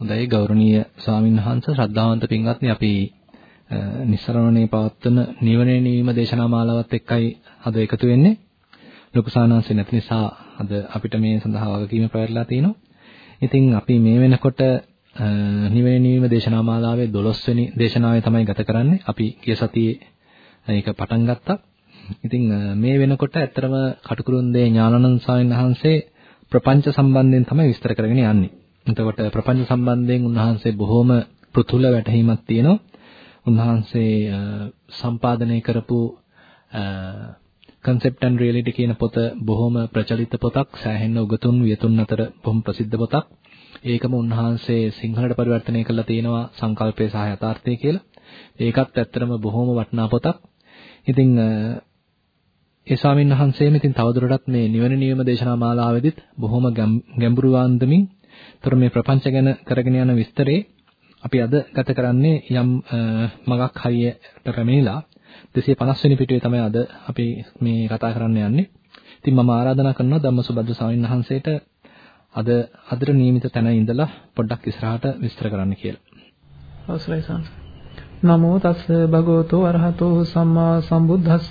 හොඳයි ගෞරවනීය ස්වාමින්වහන්ස ශ්‍රද්ධාවන්ත පින්වත්නි අපි නිස්සරණේ පවත්වන නිවනේ නීම දේශනා මාලාවත් එක්කයි අද එකතු වෙන්නේ ලොකු සානාංශය නැති නිසා අද අපිට මේ සඳහා වගකීම පැවැරලා තිනවා. ඉතින් අපි මේ වෙනකොට නිවනේ නීම දේශනා මාලාවේ 12 වෙනි දේශනාවේ තමයි ගත කරන්නේ. අපි ගිය සතියේ ඒක පටන් ගත්තා. ඉතින් මේ වෙනකොට ඇත්තරම කටුකුරුන්දේ ඥානানন্দ සාමින්වහන්සේ ප්‍රපංච සම්බන්ධයෙන් තමයි විස්තර කරගෙන යන්නේ. එතකොට ප්‍රපංච සම්බන්ධයෙන් උන්වහන්සේ බොහොම පෘතුල වැටහීමක් තියෙනවා. උන්වහන්සේ සම්පාදනය කරපු concept and reality කියන පොත බොහොම ප්‍රචලිත පොතක් සෑහෙන උගතුන් වියතුන් අතර බොහොම ප්‍රසිද්ධ පොතක්. ඒකම උන්වහන්සේ සිංහලට පරිවර්තනය කරලා තියෙනවා සංකල්පය සහ යථාර්ථය කියලා. ඒකත් ඇත්තටම බොහොම වටිනා පොතක්. ඉතින් ඒ ස්වාමීන් වහන්සේම ඉතින් තවදුරටත් මේ නිවන නියම දේශනා මාලාවෙදිත් බොහොම ගැඹුරු වාන්දමින් තොර මේ ප්‍රපංච ගැන කරගෙන යන විස්තරේ අපි අද ගත කරන්නේ යම් මගක් හරියට පැමිණිලා 250 වෙනි පිටුවේ තමයි අද අපි මේ කතා කරන්න යන්නේ. ඉතින් මම ආරාධනා කරනවා ධම්මසුබද්ද ස්වාමීන් වහන්සේට අද අදට නියමිත තැන ඉඳලා පොඩ්ඩක් ඉස්සරහට විස්තර කරන්න කියලා. අවසරයි සාන්ත. නමෝ තස්ස භගවතෝ අරහතෝ සම්මා සම්බුද්දස්ස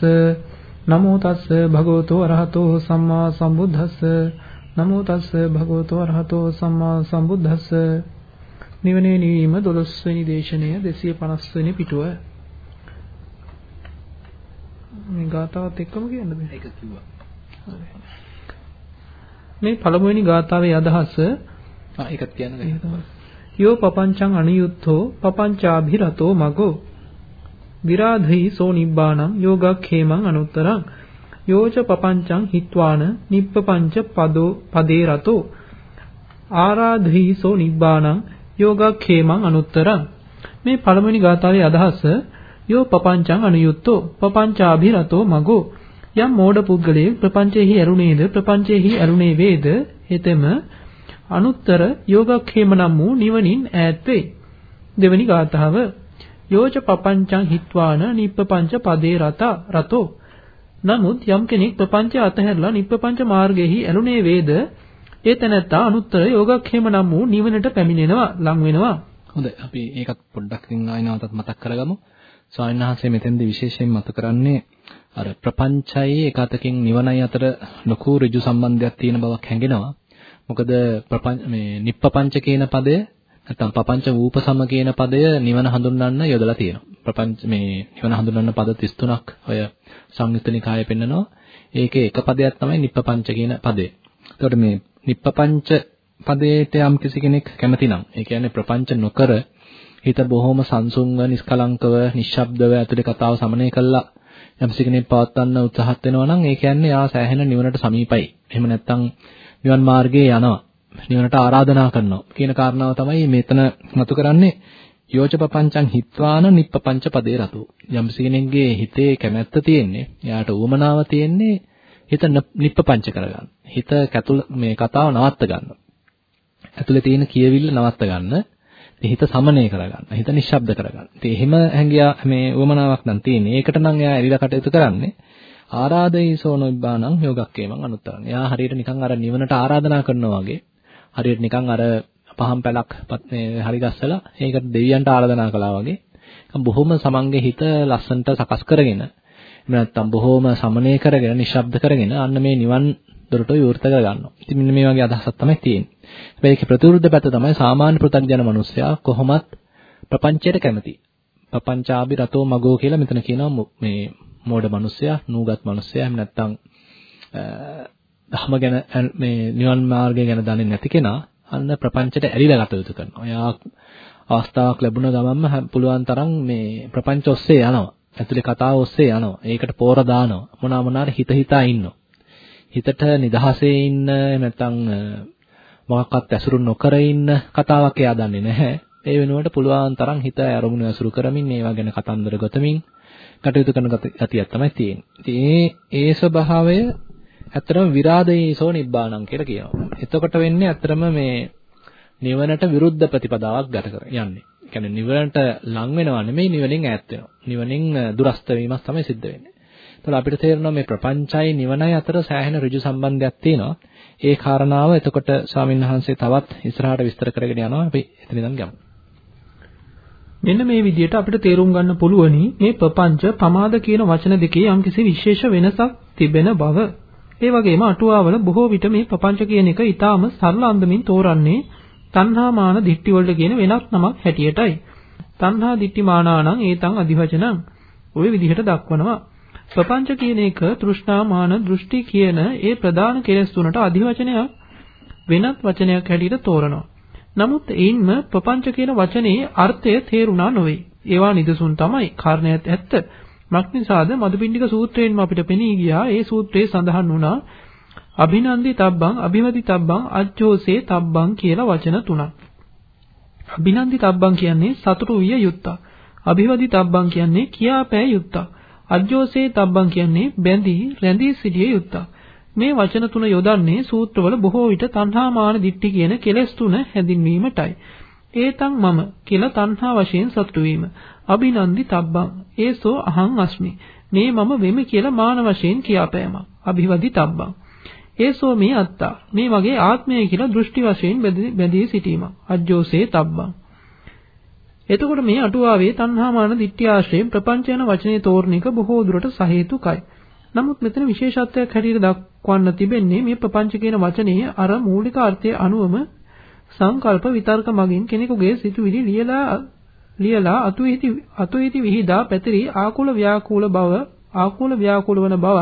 නමෝ තස්ස භගවතෝ අරහතෝ සම්මා සම්බුද්දස්ස නමෝ තස්ස භගවතෝ අරහතෝ සම්මා සම්බුද්දස්ස. නිවනේ නිවීම 12 වෙනි දේශනය 250 වෙනි පිටුව. මේ ගාතාවත් එක්කම කියන්න බෑ. ඒක කිව්වා. මේ පළමුවෙනි ගාතාවේ අදහස ආ ඒකත් කියන්න යෝ පපංචං අනියුත්තෝ පපංචාභිරතෝ මගෝ. විරාධී සෝ නිබ්බාණං යෝගක්ඛේමං අනුත්තරං. යෝච පපංචං හිත්වාන නිප්පපංච පදෝ පදේ රතෝ ආරාධීසෝ නිබ්බාණං යෝගක්ඛේමං අනුත්තරං. මේ පළමුවෙනි ගාථාවේ අදහස යෝ පපංචං අනුයුක්තෝ පපංචාභිරතෝ මගෝ. යම් මෝඩ පුද්ගලයෙක් ප්‍රපංචයේහි ඇරුණේද ප්‍රපංචයේහි ඇරුණේ වේද? හෙතෙම අනුත්තර යෝගක්ඛේම නම් වූ නිවනින් ඈත් වේ දෙවැනි ගාථාව යෝච පපංචං හිත්වාන නිප්පපංච පදේ රත රතෝ නමුත් යම් කෙනෙක් ප්‍රපංචය අතහැරලා නිප්පපංච මාර්ගයේහි ඇලුනේ වේද? ඒ තැනැත්තා අනුත්තර යෝගක්ඛේම නම් වූ නිවනට පැමිණෙනවා ලං වෙනවා. හොඳයි. අපි ඒකත් පොඩ්ඩක් ආයෙනවතත් මතක් කරගමු. ස්වාමීන් වහන්සේ මෙතෙන්දී විශේෂයෙන් මත කරන්නේ අර ප්‍රපංචයි එකතකින් නිවනයි අතර ලොකු ඍජු සම්බන්ධයක් තියෙන බවක් හැඟෙනවා. මොකද ප්‍රපංච මේ නිප්පපංච කියන පදය නැත්නම් පపంచ වූපසම කියන පදය නිවන හඳුන්වන්න යොදලා තියෙනවා. ප්‍රපංච මේ නිවන හඳුන්වන්න පද 33ක් ඔය සංයුත්ත නිකායේ පෙන්නනවා. ඒකේ එක පදයක් තමයි නිප්පපංච කියන පදය. එතකොට මේ නිප්පපංච පදයට යම් කිසි කෙනෙක් කැමති නම් ඒ කියන්නේ ප්‍රපංච නොකර හිත බොහොම සංසුන්ව නිස්කලංකව නිශ්ශබ්දව ඇතුලේ කතාව සමනය කළා යම් කිසි කෙනෙක් පවත්වන්න උත්සාහත් වෙනවා නම් ඒ කියන්නේ යා සෑහෙන නිවනට සමීපයි. එහෙම නැත්නම් නිවන් මාර්ගයේ යනවා. නිවනට ආරාධනා කරනවා. කියන කාරණාව තමයි මෙතන මතු කරන්නේ. යෝචපපංචං හිත්වාන නිප්පපංච පදේ රතු. යම් කෙනෙක්ගේ හිතේ කැමැත්ත තියෙන්නේ එයාට උවමනාව තියෙන්නේ හිත නිප්පපංච කරගන්න. හිත කැතුල මේ කතාව නවත්ත ගන්න. ඇතුලේ තියෙන කියවිල්ල නවත්ත ගන්න. හිත සමනය කරගන්න. හිත නිශ්ශබ්ද කරගන්න. ඉතින් එහෙම හැංගියා මේ උවමනාවක් නම් තියෙන්නේ. ඒකට නම් එයා එරිලා කටයුතු කරන්නේ ආරාධයිසෝ නොබ්බානං යෝගක්කේමං අනුත්තරං. එයා හරියට නිකන් අර නිවනට ආරාධනා කරනවා වගේ හරියට නිකන් අර පහන් පැලක් හරි ගස්සලා ඒකට දෙවියන්ට ආරාධනා කළා වගේ බොහොම සමන්ගේ හිත ලස්සනට සකස් කරගෙන නැත්තම් බොහොම සමනය කරගෙන නිශ්ශබ්ද කරගෙන අන්න මේ නිවන් දොරට විවෘත කරගන්නවා. ඉතින් මෙන්න මේ වගේ අදහසක් තමයි තියෙන්නේ. හැබැයි ඒකේ ප්‍රතිවිරුද්ධ පැත්ත තමයි සාමාන්‍ය පෘථග්ජන මිනිස්සයා කොහොමත් ප්‍රපංචයට කැමති. ප්‍රපංචාභි රතෝ මගෝ කියලා මෙතන කියනවා මේ මෝඩ මිනිස්සයා, නූගත් මිනිස්සයා එහෙම නැත්තම් ධර්ම ගැන මේ නිවන් මාර්ගය ගැන දන්නේ නැති කෙනා අන්න ප්‍රපංචයට ඇලිලා ගත යුතු කරනවා. එයා අවස්ථාවක් ලැබුණ ගමන්ම පුළුවන් තරම් මේ ප්‍රපංච ඔස්සේ යනවා. ඇතුලේ කතාව ඔස්සේ යනවා. ඒකට පෝර දානවා. මොනවා මොනාර හිත හිතා ඉන්නවා. හිතට නිදහසේ ඉන්න නැත්නම් මොකක්වත් ඇසුරු නොකර ඉන්න කතාවක් එයා දන්නේ නැහැ. ඒ වෙනුවට පුළුවන් තරම් හිත අරමුණු ඇසුරු කරමින් ඒවා ගැන කතන්දර ගොතමින් කටයුතු කරන ගතියක් තමයි තියෙන්නේ. ඉතින් ඒ ස්වභාවය ඇත්තටම විරාදේසෝ නිබ්බාණං කියලා කියනවා. එතකොට වෙන්නේ ඇත්තටම මේ නිවනට විරුද්ධ ප්‍රතිපදාවක් ගත කර යන්නේ. කියන්නේ නිවනට ලං වෙනවා නෙමෙයි නිවනින් ඈත් වෙනවා. නිවනින් දුරස්ත වීමක් තමයි සිද්ධ වෙන්නේ. එතකොට අපිට තේරෙනවා මේ ප්‍රපංචයි නිවනයි අතර සෑහෙන ඍජු සම්බන්ධයක් තියෙනවා. ඒ කාරණාව එතකොට ස්වාමීන් වහන්සේ තවත් ඉස්සරහට විස්තර කරගෙන යනවා. අපි එතන ඉඳන් ගමු. මෙන්න මේ විදිහට අපිට තේරුම් ගන්න පුළුවනි මේ ප්‍රපංච ප්‍රමාද කියන වචන දෙකේ යම්කිසි විශේෂ වෙනසක් තිබෙන බව. ඒ වගේම අටුවාවල බොහෝ විට මේ ප්‍රපංච කියන එක ඊටාම සරල අන්දමින් තෝරන්නේ තණ්හා මාන දිට්ඨි වලට කියන වෙනත් නමක් හැටියටයි. තණ්හා දිට්ඨි මානානං ඒතං අධිවචනං ওই විදිහට දක්වනවා. ප්‍රපංච කියන එක තෘෂ්ණා මාන දෘෂ්ටි කියන ඒ ප්‍රධාන කෙලෙස් තුනට අධිවචනයක් වෙනත් වචනයක් හැටියට තෝරනවා. නමුත් එයින්ම ප්‍රපංච කියන වචනේ අර්ථය තේරුණා නොවේ. ඒවා නිදසුන් තමයි. කාරණයක් ඇත්ත. මක්නිසාද මදුපිණ්ඩික සූත්‍රයෙන්ම අපිට පෙනී ගියා ඒ සූත්‍රයේ සඳහන් වුණා අභිනන්දි තබ්බං අභිවදි තබ්බං අජ්ජෝසේ තබ්බං කියලා වචන තුනක්. අභිනන්දි තබ්බං කියන්නේ සතුටු විය යුත්තක්. අභිවදි තබ්බං කියන්නේ කියාපෑ යුත්තක්. අජ්ජෝසේ තබ්බං කියන්නේ බැඳී රැඳී සිටිය යුත්තක්. මේ වචන තුන යොදන්නේ සූත්‍රවල බොහෝ විට තණ්හා මාන දිට්ඨි කියන කෙලෙස් තුන හැඳින්වීමටයි. ඒතං මම කියලා තණ්හා වශයෙන් සතුටු වීම. අභිනන්දි තබ්බං. ඒසෝ අහං අස්මි. මේ මම වෙමි කියලා මාන වශයෙන් කියාපෑමක්. අභිවදි තබ්බං. ඒසෝ මේ අත්තා. මේ වගේ ආත්මය කියලා දෘෂ්ටි වශයෙන් බැඳී සිටීමක්. අජ්ජෝසේ තබ්බං. එතකොට මේ අටුවාවේ තණ්හා මාන දිට්ඨිය ආශ්‍රයෙන් ප්‍රපංච යන වචනේ තෝරන එක බොහෝ දුරට සහේතුකයි. නමුත් මෙතන විශේෂත්වයක් හැටියට දක්වන්න තිබෙන්නේ මේ ප්‍රපංච කියන වචනේ අර මූලික අර්ථය අනුවම සංකල්ප විතර්ක මගින් කෙනෙකුගේ සිතුවිලි ලියලා ලියලා අතුයිති අතුයිති විහිදා පැතිරි ආකුල ව්‍යාකූල බව ආකුල ව්‍යාකූල වන බව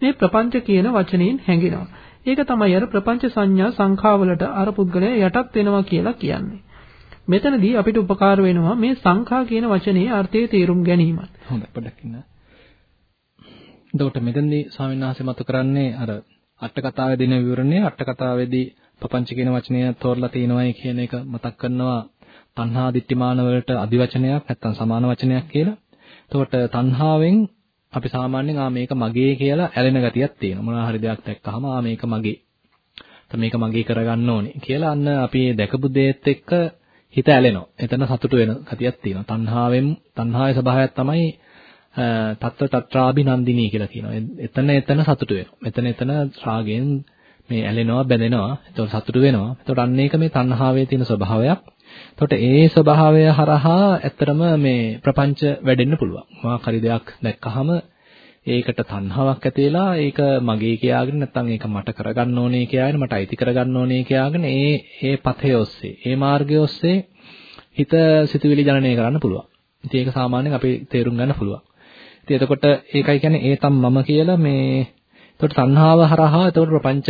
මේ ප්‍රපංච කියන වචනයෙන් හැඟෙනවා. ඒක තමයි අර ප්‍රපංච සංඥා සංඛාවලට අර පුද්ගලයා යටත් වෙනවා කියලා කියන්නේ. මෙතනදී අපිට උපකාර වෙනවා මේ සංඛා කියන වචනේ අර්ථය තේරුම් ගැනීමත්. හොඳයි පොඩ්ඩක් ඉන්න. එතකොට මෙතෙන්දී ස්වාමීන් වහන්සේ මතු කරන්නේ අර අට කතාවේ දෙන විවරණය අට කතාවේදී පපංච කියන වචනය තෝරලා තිනවයි කියන එක මතක් කරනවා තණ්හා දිට්ඨිමාන වලට අදිවචනයක් නැත්තම් සමාන වචනයක් කියලා. එතකොට තණ්හාවෙන් අපි සාමාන්‍යයෙන් ආ මේක මගේ කියලා ඇලෙන ගතියක් තියෙනවා. මොනවා හරි දෙයක් දැක්කහම ආ මේක මගේ. මේක මගේ කරගන්න ඕනේ කියලා අන්න අපි දැකපු දේත් එක්ක හිත ඇලෙනවා. එතන සතුට වෙන ගතියක් තියෙනවා. තණ්හාවෙන් තණ්හාවේ ස්වභාවයක් තමයි තත්ත්ව තත්‍රාභිනන්දිනී කියලා කියනවා. එතන එතන සතුටු වෙනවා. මෙතන එතන රාගයෙන් මේ ඇලෙනවා බැඳෙනවා. එතකොට සතුටු වෙනවා. එතකොට අන්න ඒක මේ තණ්හාවේ තියෙන ස්වභාවයක්. එතකොට ඒ ස්වභාවය හරහා ඇත්තරම මේ ප්‍රපංච වැඩෙන්න පුළුවන්. මොකක් හරි දෙයක් දැක්කහම ඒකට තණ්හාවක් ඇති වෙලා ඒක මගේ කියාගෙන නැත්නම් ඒක මට කරගන්න ඕනේ කියාගෙන මට අයිති කරගන්න ඕනේ කියාගෙන ඒ ඒ පථය ඔස්සේ ඒ මාර්ගය ඔස්සේ හිත සිතුවිලි ජනනය කරන්න පුළුවන්. ඉතින් ඒක සාමාන්‍යයෙන් අපි තේරුම් ගන්න පුළුවන්. ඉතින් එතකොට ඒකයි කියන්නේ ඒතම් මම කියලා මේ එතකොට තණ්හාව හරහා එතකොට ප්‍රපංච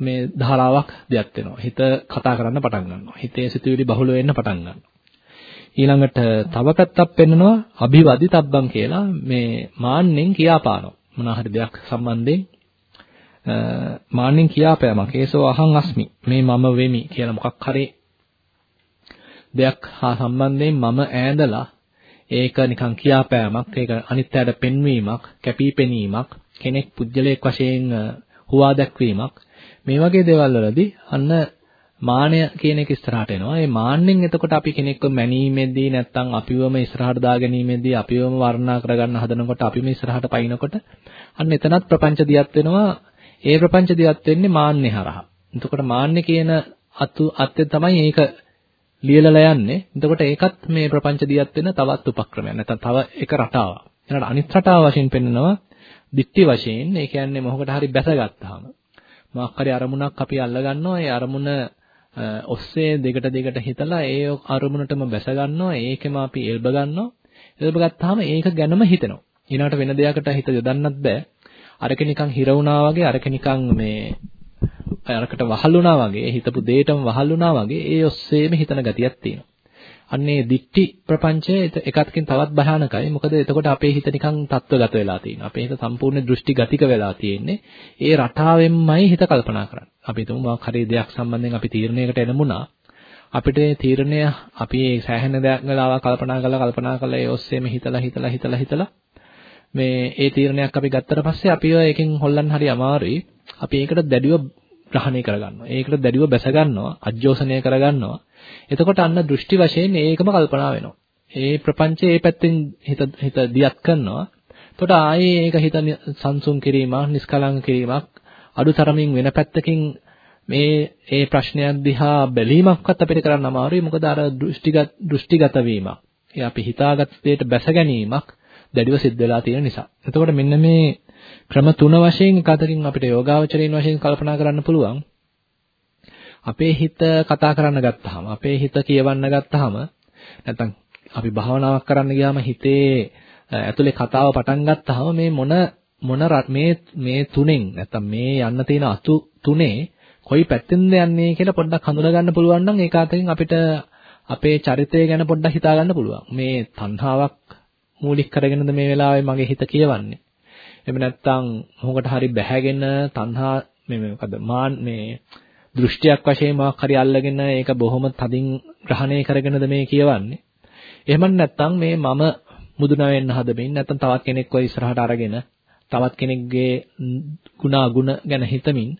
මේ ධාරාවක් දෙයක් වෙනවා. හිත කතා කරන්න පටන් ගන්නවා. හිතේ සිතුවිලි බහුල වෙන්න පටන් ගන්නවා. ඊළඟට තව පැත්තක් පෙන්නනවා අභිවදි තබ්බන් කියලා මේ මාන්නෙන් කියාපානවා. මොනවා හරි දෙයක් සම්බන්ධයෙන් මාන්නෙන් කියාපෑමක්. ඒසෝ අහං අස්මි. මේ මම වෙමි කියලා මොකක් හරි දෙයක් හා සම්බන්ධයෙන් මම ඈඳලා ඒක නිකන් කියාපෑමක්, ඒක අනිත්‍යයට පෙන්වීමක්, කැපිපෙනීමක්, කෙනෙක් පුජ්‍යලයක් වශයෙන් හුවා දැක්වීමක්. මේ වගේ දේවල් වලදී අන්න මානය කියන එක ඉස්සරහට එනවා. ඒ මාන්නෙන් එතකොට අපි කෙනෙක්ව මැනීමේදී නැත්නම් අපිවම ඉස්සරහට දාගැනීමේදී අපිවම වර්ණනා කරගන්න හදනකොට අපිම ඉස්සරහට පයින්නකොට අන්න එතනත් ප්‍රපංච දියත් වෙනවා. ඒ ප්‍රපංච දියත් වෙන්නේ මාන්නේ හරහා. එතකොට මාන්නේ කියන අතු අත්‍ය තමයි ඒක ලියලලා යන්නේ. එතකොට ඒකත් මේ ප්‍රපංච දියත් වෙන තවත් උපක්‍රමයක්. නැත්නම් තව එක රටාවක්. ඊළඟට අනිත් රටාව වශයෙන් පෙන්නනවා දික්ටි වශයෙන්. ඒ කියන්නේ මොහොකට හරි බැසගත්තාම. මොකක් හරි අරමුණක් අපි අල්ල ගන්නවා. ඒ අරමුණ ඔස්සේ දෙකට දෙකට හිතලා ඒ අරමුණටම බැස ගන්නවා. ඒකෙම අපි එල්බ ගන්නවා. එල්බ ගත්තාම ඒක ගැනම හිතෙනවා. ඊළඟට වෙන දෙයකට හිත යොදන්නත් බෑ. අරක නිකන් හිර වුණා වගේ අරක නිකන් මේ අරකට වහල් වුණා වගේ හිතපු දෙයටම වහල් වුණා වගේ ඒ ඔස්සේම හිතන ගතියක් තියෙනවා. අන්නේ දික්ටි ප්‍රපංචය එකත්කින් තවත් භයානකයි. මොකද එතකොට අපේ හිත නිකන් තත්වගත වෙලා තියෙනවා. අපේ හිත සම්පූර්ණ දෘෂ්ටි ගතික වෙලා තියෙන්නේ. ඒ රටාවෙන්මයි හිත කල්පනා කරන්නේ. අපි හිතමු මොකක් හරි දෙයක් සම්බන්ධයෙන් අපි තීරණයකට එනමුණා. අපිට තීරණය අපි සෑහෙන දෙයක් ගාලා කල්පනා කරලා කල්පනා කරලා ඒ ඔස්සේම හිතලා හිතලා හිතලා හිතලා මේ ඒ තීරණයක් අපි ගත්තට පස්සේ අපිව ඒකෙන් හොල්ලන්න හරි අමාරුයි. අපි ඒකට දැඩිව ග්‍රහණය කරගන්නවා. ඒකට දැඩිව බැස ගන්නවා, අජෝසනය කරගන්නවා. එතකොට අන්න දෘෂ්ටි වශයෙන් ඒකම කල්පනා වෙනවා. ඒ ප්‍රපංචයේ ඒ පැත්තෙන් හිත හිත දියත් කරනවා. එතකොට ආයේ ඒක හිත සංසුන් කිරීමක්, නිස්කලංක කිරීමක්, අඩුතරමින් වෙන පැත්තකින් මේ ඒ ප්‍රශ්නයක් දිහා බැලීමක්වත් අපිට කරන්න අමාරුයි. මොකද අර දෘෂ්ටිගත දෘෂ්ටිගත වීමක්. ඒ අපි හිතාගත් දෙයට බැස ගැනීමක් දැඩිව සිද්ධ වෙලා තියෙන නිසා. එතකොට මෙන්න මේ ක්‍රම තුන වශයෙන් එකතකින් අපිට යෝගාවචරයෙන් වශයෙන් කල්පනා කරන්න පුළුවන්. අපේ හිත කතා කරන්න ගත්තාම, අපේ හිත කියවන්න ගත්තාම නැත්නම් අපි භාවනාවක් කරන්න ගියාම හිතේ ඇතුලේ කතාව පටන් ගත්තාම මේ මොන මොන මේ මේ තුනෙන් නැත්නම් මේ යන්න තියෙන අතු තුනේ කොයි පැත්තෙන්ද යන්නේ කියලා පොඩ්ඩක් හඳුනා ගන්න පුළුවන් නම් ඒක අතරින් අපිට අපේ චරිතය ගැන පොඩ්ඩක් හිතා ගන්න පුළුවන්. මේ තණ්හාවක් මූලික කරගෙනද මේ වෙලාවේ මගේ හිත කියවන්නේ. එහෙම නැත්නම් මොකට හරි බැහැගෙන තණ්හා මේ මොකද මාන් මේ දෘෂ්ටියක් වශයෙන් මොකක් හරි අල්ලගෙන ඒක බොහොම තදින් ග්‍රහණය කරගෙනද මේ කියවන්නේ. එහෙම නැත්නම් මේ මම මුදුන වෙන්න හදමින් නැත්නම් තවත් කෙනෙක් ඔය ඉස්සරහට අරගෙන තවත් කෙනෙක්ගේ ಗುಣ අගුණ ගැන හිතමින්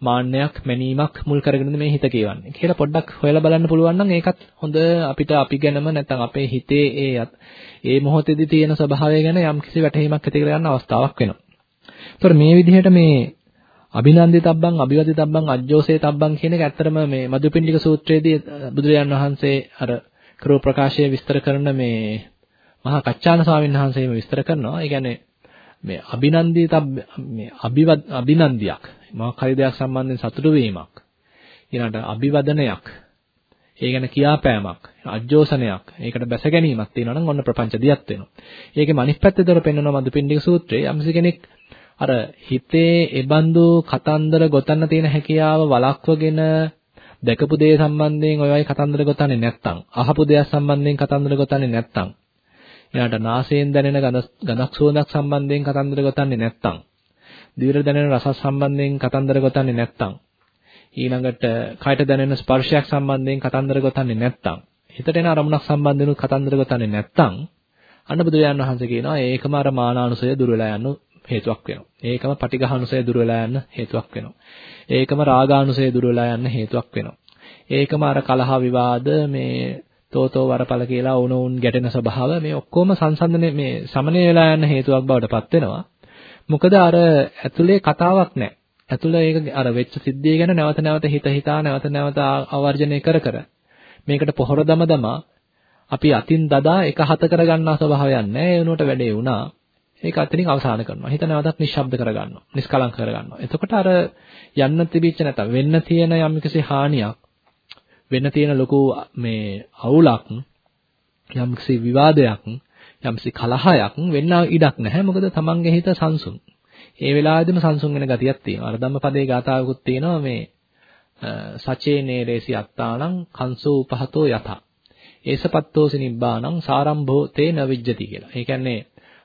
මාන්නයක් මැනීමක් මුල් කරගෙනද මේ හිත කියවන්නේ කියලා පොඩ්ඩක් හොයලා බලන්න පුළුවන් නම් ඒකත් හොඳ අපිට අපි ගැනම නැත්නම් අපේ හිතේ ඒ ඒ මොහොතේදී තියෙන ස්වභාවය ගැන යම්කිසි වැටහීමක් ඇති කරගන්න අවස්ථාවක් වෙනවා. ඒතර මේ විදිහට මේ අභිනන්දිතබ්බං අභිවදිතබ්බං අජ්ජෝසේ තබ්බං කියන එක ඇත්තටම මේ මදුපිණ්ඩික සූත්‍රයේදී බුදුරජාන් වහන්සේ අර කරෝ ප්‍රකාශය විස්තර කරන මේ මහා කච්චාන ස්වාමීන් වහන්සේම විස්තර කරනවා. ඒ කියන්නේ මේ අභිනන්දිතබ්බ මේ අභිවද අභිනන්දියක් මොකක් හරි දෙයක් සම්බන්ධයෙන් සතුටු වීමක් ඊළඟට අභිවදනයක් ඒ ගැන කියාපෑමක් අජෝසනයක් ඒකට බැස ගැනීමක් තියෙනවා නම් ඔන්න ප්‍රපංච දියත් වෙනවා. ඒකේ මනිස් පැත්තේතර පෙන්වනවා මදුපිණ්ඩික සූත්‍රයේ යම්සි කෙනෙක් අර හිතේ එබඳු කතන්දර ගොතන්න තියෙන හැකියාව වළක්වගෙන දැකපු දේ සම්බන්ධයෙන් ඔය වගේ කතන්දර ගොතන්නේ නැත්නම් අහපු දෙයක් සම්බන්ධයෙන් කතන්දර ගොතන්නේ නැත්නම් ඊළඟට නාසයෙන් දැනෙන ගඳක් සුවඳක් සම්බන්ධයෙන් කතන්දර ගොතන්නේ නැත්නම් දිවට දැනෙන රස සම්බන්ධයෙන් කතන්දර ගොතන්නේ නැත්නම් ඊළඟට කයට දැනෙන ස්පර්ශයක් සම්බන්ධයෙන් කතන්දර ගොතන්නේ නැත්නම් හිතට එන අරමුණක් සම්බන්ධයෙන් කතන්දර ගොතන්නේ නැත්නම් අන්න බුදුරජාණන් වහන්සේ කියනවා ඒකම අර මානානුසය දුර වෙලා යන හේතුවක් වෙනවා. ඒකම පටිඝානුසය දුර වෙලා යන හේතුවක් වෙනවා. ඒකම රාගානුසය දුර වෙලා යන හේතුවක් වෙනවා. ඒකම අර කලහ විවාද මේ තෝතෝ වරපල කියලා වුණුන් ගැටෙන ස්වභාව මේ ඔක්කොම සංසන්දනය මේ සමනය වෙලා යන හේතුවක් බවට පත් වෙනවා. මොකද අර ඇතුලේ කතාවක් නැහැ. ඇතුලේ ඒක අර වෙච්ච සිද්ධිය ගැන නැවත නැවත හිත හිතා නැවත නැවත ආවර්ජනය කර කර මේකට පොහොර දම දමා අපි අතින් දදා එක හත කරගන්නා ස්වභාවයක් නැහැ. ඒ උනුවට වැඩේ වුණා. ඒක අතනින් අවසන් කරනවා. හිත නැවතත් නිශ්ශබ්ද කරගන්නවා. නිස්කලංක කරගන්නවා. එතකොට අර යන්න තිබිච්ච නැත්නම් වෙන්න තියෙන යම්කිසි හානියක් වෙන්න තියෙන ලොකු මේ අවුලක් යම්කිසි විවාදයක් යම්කිසි කලහයක් වෙන්න ඉඩක් නැහැ. මොකද තමන්ගේ හිත සංසුන්. ඒ වෙලාවෙදිම සංසුන් වෙන ගතියක් තියෙනවා. අර ධම්මපදයේ ගාථාවකුත් තියෙනවා මේ සචේ නේරේසි අත්තානං කංසෝ උපහතෝ යත. ඒසපත්තෝසි නිබ්බානං සාරම්භෝ තේ නවිජ්ජති කියලා. ඒ කියන්නේ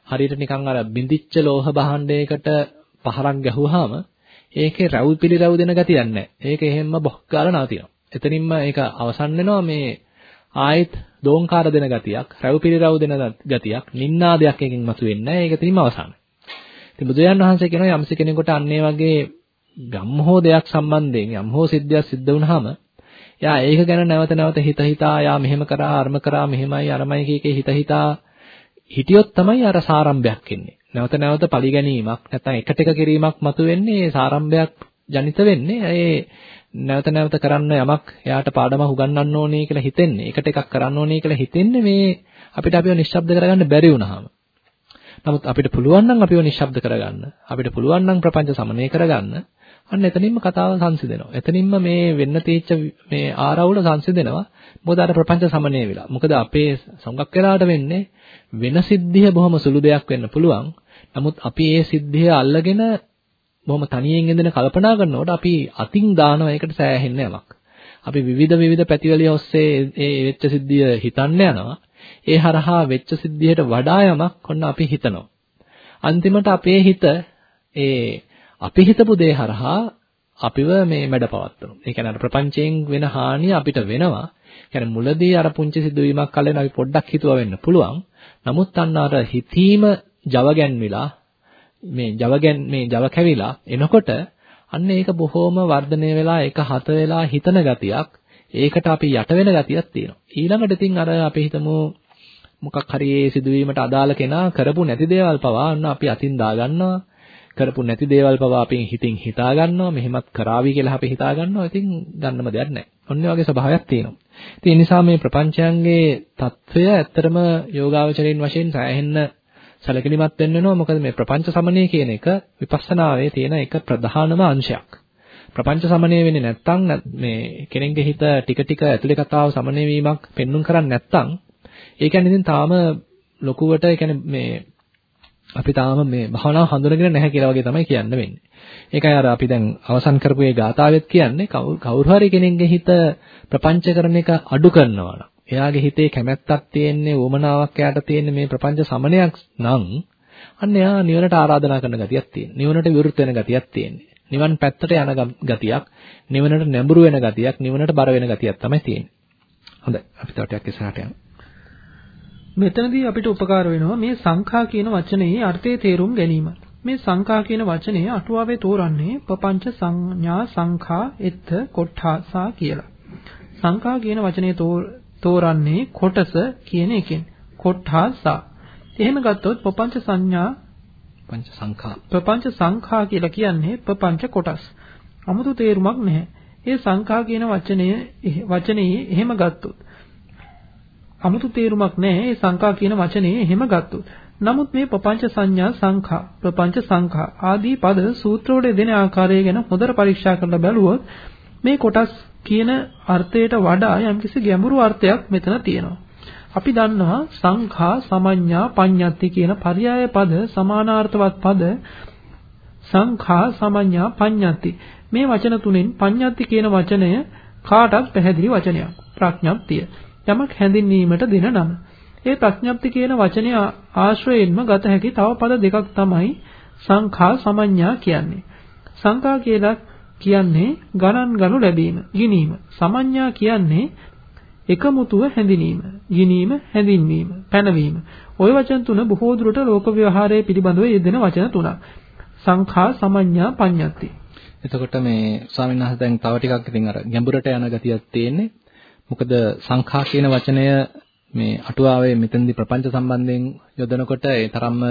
හරියට නිකන් අර බිඳිච්ච ලෝහ භාණ්ඩයකට පහරක් ගැහුවාම ඒකේ රැව් පිළිරැව් දෙන ගතියක් නැහැ. ඒක එහෙම්ම බොක් ගාලා නවතිනවා. එතනින්ම ඒක අවසන් වෙනවා මේ ආයෙත් දෝංකාර දෙන ගතියක්, රැව් පිළිරැව් දෙන ගතියක්, නින්නාදයක් එකකින් මතුවෙන්නේ නැහැ. ඒක එතනින්ම අවසන්. ඉතින් බුදුරජාන් වහන්සේ කියනවා යම්ස කෙනෙකුට අන්නේ වගේ යම් හෝ දෙයක් සම්බන්ධයෙන් යම් හෝ සිද්ධියක් සිද්ධ වුනහම එයා ඒක ගැන නැවත නැවත හිත හිතා යා මෙහෙම කරා අරම කරා මෙහෙමයි අරමයි කීකේ හිත හිතා හිටියොත් තමයි අර සාරම්භයක් එන්නේ. නැවත නැවත පරිගැනීමක් නැත්නම් එකට එක කිරීමක් මතුවෙන්නේ ඒ සාරම්භයක් ජනිත වෙන්නේ ඒ නැවත නැවත කරන්න යමක් එයාට පාඩමක් උගන්වන්න ඕනේ කියලා හිතෙන්නේ. එකට එකක් කරන්න ඕනේ කියලා හිතෙන්නේ මේ අපිට අපිව නිශ්ශබ්ද කරගන්න බැරි වුණාම. නමුත් අපිට පුළුවන් නම් අපිව නිශ්ශබ්ද කරගන්න. අපිට පුළුවන් නම් ප්‍රපංච සමනය කරගන්න. අන්න එතනින්ම කතාව සංසිඳෙනවා. එතනින්ම මේ වෙන්න තීච්ච මේ ආරවුල සංසිඳෙනවා. මොකද අර ප්‍රපංච සමනය වෙලා. මොකද අපේ සංගක් වෙලාට වෙන්නේ වෙන සිද්ධිය බොහොම සුළු දෙයක් වෙන්න පුළුවන්. නමුත් අපි ඒ සිද්ධිය අල්ලගෙන බොහොම තනියෙන් ඉඳගෙන කල්පනා කරනකොට අපි අතින් දානවා ඒකට සෑහෙන්න යමක්. අපි විවිධ විවිධ පැතිවලිය ඔස්සේ ඒ වෙච්ච සිද්ධිය හිතන්න යනවා. ඒ හරහා වෙච්ච සිද්ධියට වඩා යමක් ඔන්න අපි හිතනවා. අන්තිමට අපේ හිත ඒ අපි හිතපු දේ හරහා අපිව මේ මැඩපවත්වනවා. ඒ කියන්නේ අර ප්‍රපංචයෙන් වෙන හානිය අපිට වෙනවා. කියන්නේ මුලදී අර පුංචි සිදුවීමක් කලින් අපි පොඩ්ඩක් හිතුවා වෙන්න පුළුවන්. නමුත් අන්න අර හිතීම Java ගැන්විලා මේ Java ගැන් මේ Java කැවිලා එනකොට අන්න ඒක බොහොම වර්ධනය වෙලා ඒක හත වෙලා හිතන ගතියක් ඒකට අපි යට වෙන ගතියක් තියෙනවා. ඊළඟට ඉතින් අර අපි හිතමු මොකක් හරි ඒ සිදුවීමට අදාළ කෙනා කරපු නැති දේවල් පවා අන්න අපි අතින් දා කරපු නැති දේවල් පවා අපි හිතින් හිතා ගන්නවා මෙහෙමත් කරાવી කියලා අපි හිතා ගන්නවා ඉතින් ගන්නම දෙයක් නැහැ. ඔන්න වගේ ස්වභාවයක් තියෙනවා. ඉතින් ඒ නිසා මේ ප්‍රපංචයන්ගේ తত্ত্বය ඇත්තටම යෝගාවචරයෙන් වශයෙන් සෑහෙන්න සැලකිලිමත් වෙන්න වෙනවා. මොකද මේ ප්‍රපංච සමනය කියන එක විපස්සනාවේ තියෙන එක ප්‍රධානම අංශයක්. ප්‍රපංච සමනය වෙන්නේ නැත්නම් මේ කෙනෙක්ගේ හිත ටික ටික ඇතුලේ කතාව සමනය වීමක් පෙන්눔 කරන්නේ නැත්නම් ඒ කියන්නේ ඉතින් තාම ලොකුවට ඒ කියන්නේ මේ අපි තාම මේ භවනා හඳුනගෙන නැහැ කියලා වගේ තමයි කියන්න වෙන්නේ. ඒකයි අර අපි දැන් අවසන් කරපු ඒ ගාථාවෙත් කියන්නේ කවුරු හරි කෙනෙක්ගේ හිත ප්‍රපංච කරන එක අඩු කරනවා නම් එයාගේ හිතේ කැමැත්තක් තියෙන්නේ වමනාවක් එයාට තියෙන්නේ මේ ප්‍රපංච සමනයක් නම් අන්න එයා නිවනට ආරාධනා කරන ගතියක් තියෙනවා. නිවනට විරුද්ධ වෙන ගතියක් තියෙන්නේ. නිවන් පැත්තට යන ගතියක්, නිවනට නැඹුරු වෙන ගතියක්, නිවනට බර වෙන ගතියක් තමයි තියෙන්නේ. හොඳයි. අපි තව ටිකක් ඉස්සරහට යමු. මෙතනදී අපිට උපකාර වෙනවා මේ සංඛා කියන වචනේ අර්ථයේ තේරුම් ගැනීම. මේ සංඛා කියන වචනේ අටුවාවේ තෝරන්නේ පపంచ සංඥා සංඛා එත්ත කොට්ඨාසා කියලා. සංඛා කියන වචනේ තෝරන්නේ කොටස කියන එකෙන්. කොට්ඨාසා. එහෙම ගත්තොත් පపంచ සංඥා පపంచ සංඛා. පపంచ සංඛා කියලා කියන්නේ පపంచ කොටස්. 아무තු තේරුමක් නැහැ. ඒ සංඛා කියන වචනය වචනේ එහෙම ගත්තොත් 아무තු තේරුමක් නැහැ ඒ සංඛා කියන වචනේ එහෙම ගත්තොත් නමුත් මේ ප්‍රපංච සංඥා සංඛා ප්‍රපංච සංඛා ආදී පද සූත්‍රවල දෙන ආකාරය ගැන හොඳට පරීක්ෂා කරලා බලුවොත් මේ කොටස් කියන අර්ථයට වඩා යම්කිසි ගැඹුරු අර්ථයක් මෙතන තියෙනවා. අපි දන්නවා සංඛා සමඤ්ඤා පඤ්ඤත්ති කියන පర్యాయ පද සමානාර්ථවත් පද සංඛා සමඤ්ඤා පඤ්ඤත්ති. මේ වචන තුනෙන් පඤ්ඤත්ති කියන වචනය කාටත් පැහැදිලි වචනයක් ප්‍රඥප්තිය. යමක් හැඳින්වීමට දෙන නම. ඒ ප්‍රඥප්ති කියන වචනය ආශ්‍රයෙන්ම ගත හැකි තව පද දෙකක් තමයි සංඛා සමඤ්ඤා කියන්නේ. සංඛා කියලා කියන්නේ ගණන් ගනු ලැබීම, ගිනීම. සමඤ්ඤා කියන්නේ එකමුතුව හැඳිනීම, ගිනීම, හැඳින්වීම, පැනවීම. ওই වචන තුන බොහෝ දුරට ලෝක ව්‍යවහාරයේ පිළිබඳව යෙදෙන වචන තුනක්. සංඛා සමඤ්ඤා පඤ්ඤත්ති. එතකොට මේ ස්වාමීන් වහන්සේ දැන් තව ටිකක් ඉතින් අර ගැඹුරට යන ගතියක් තියෙන්නේ. මොකද සංඛා කියන වචනය මේ අටුවාවේ මෙතෙන්දී ප්‍රපංච සම්බන්ධයෙන් යොදනකොට ඒ තරම්ම